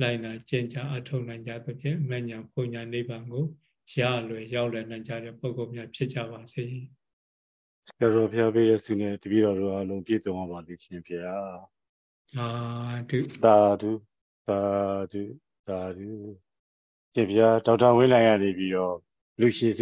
လိုက်နာကျင့်ကြအထောက်နိုင်ကြသဖြင့်မညာပုံညာနိဗ္ဗာန်ကိုရလွယ်ရောက်လည်နိုင်ကြတဲ့ပုဂ္ဂိုလ်များဖြစ်ကြပါစေ။ ဆရာတော်ဖျားပေးတဲ့ဆုနဲ့တပည့်တော်တို့အားလုံးပြည့်စုံပါလိမ့်ရှင်ဖျား။သာဓုသာဓုသာဓုသာဓုရှင်ဖျားဒေါက်တာဝင်းနိုင်ရနေပြီးတော့လူရှိ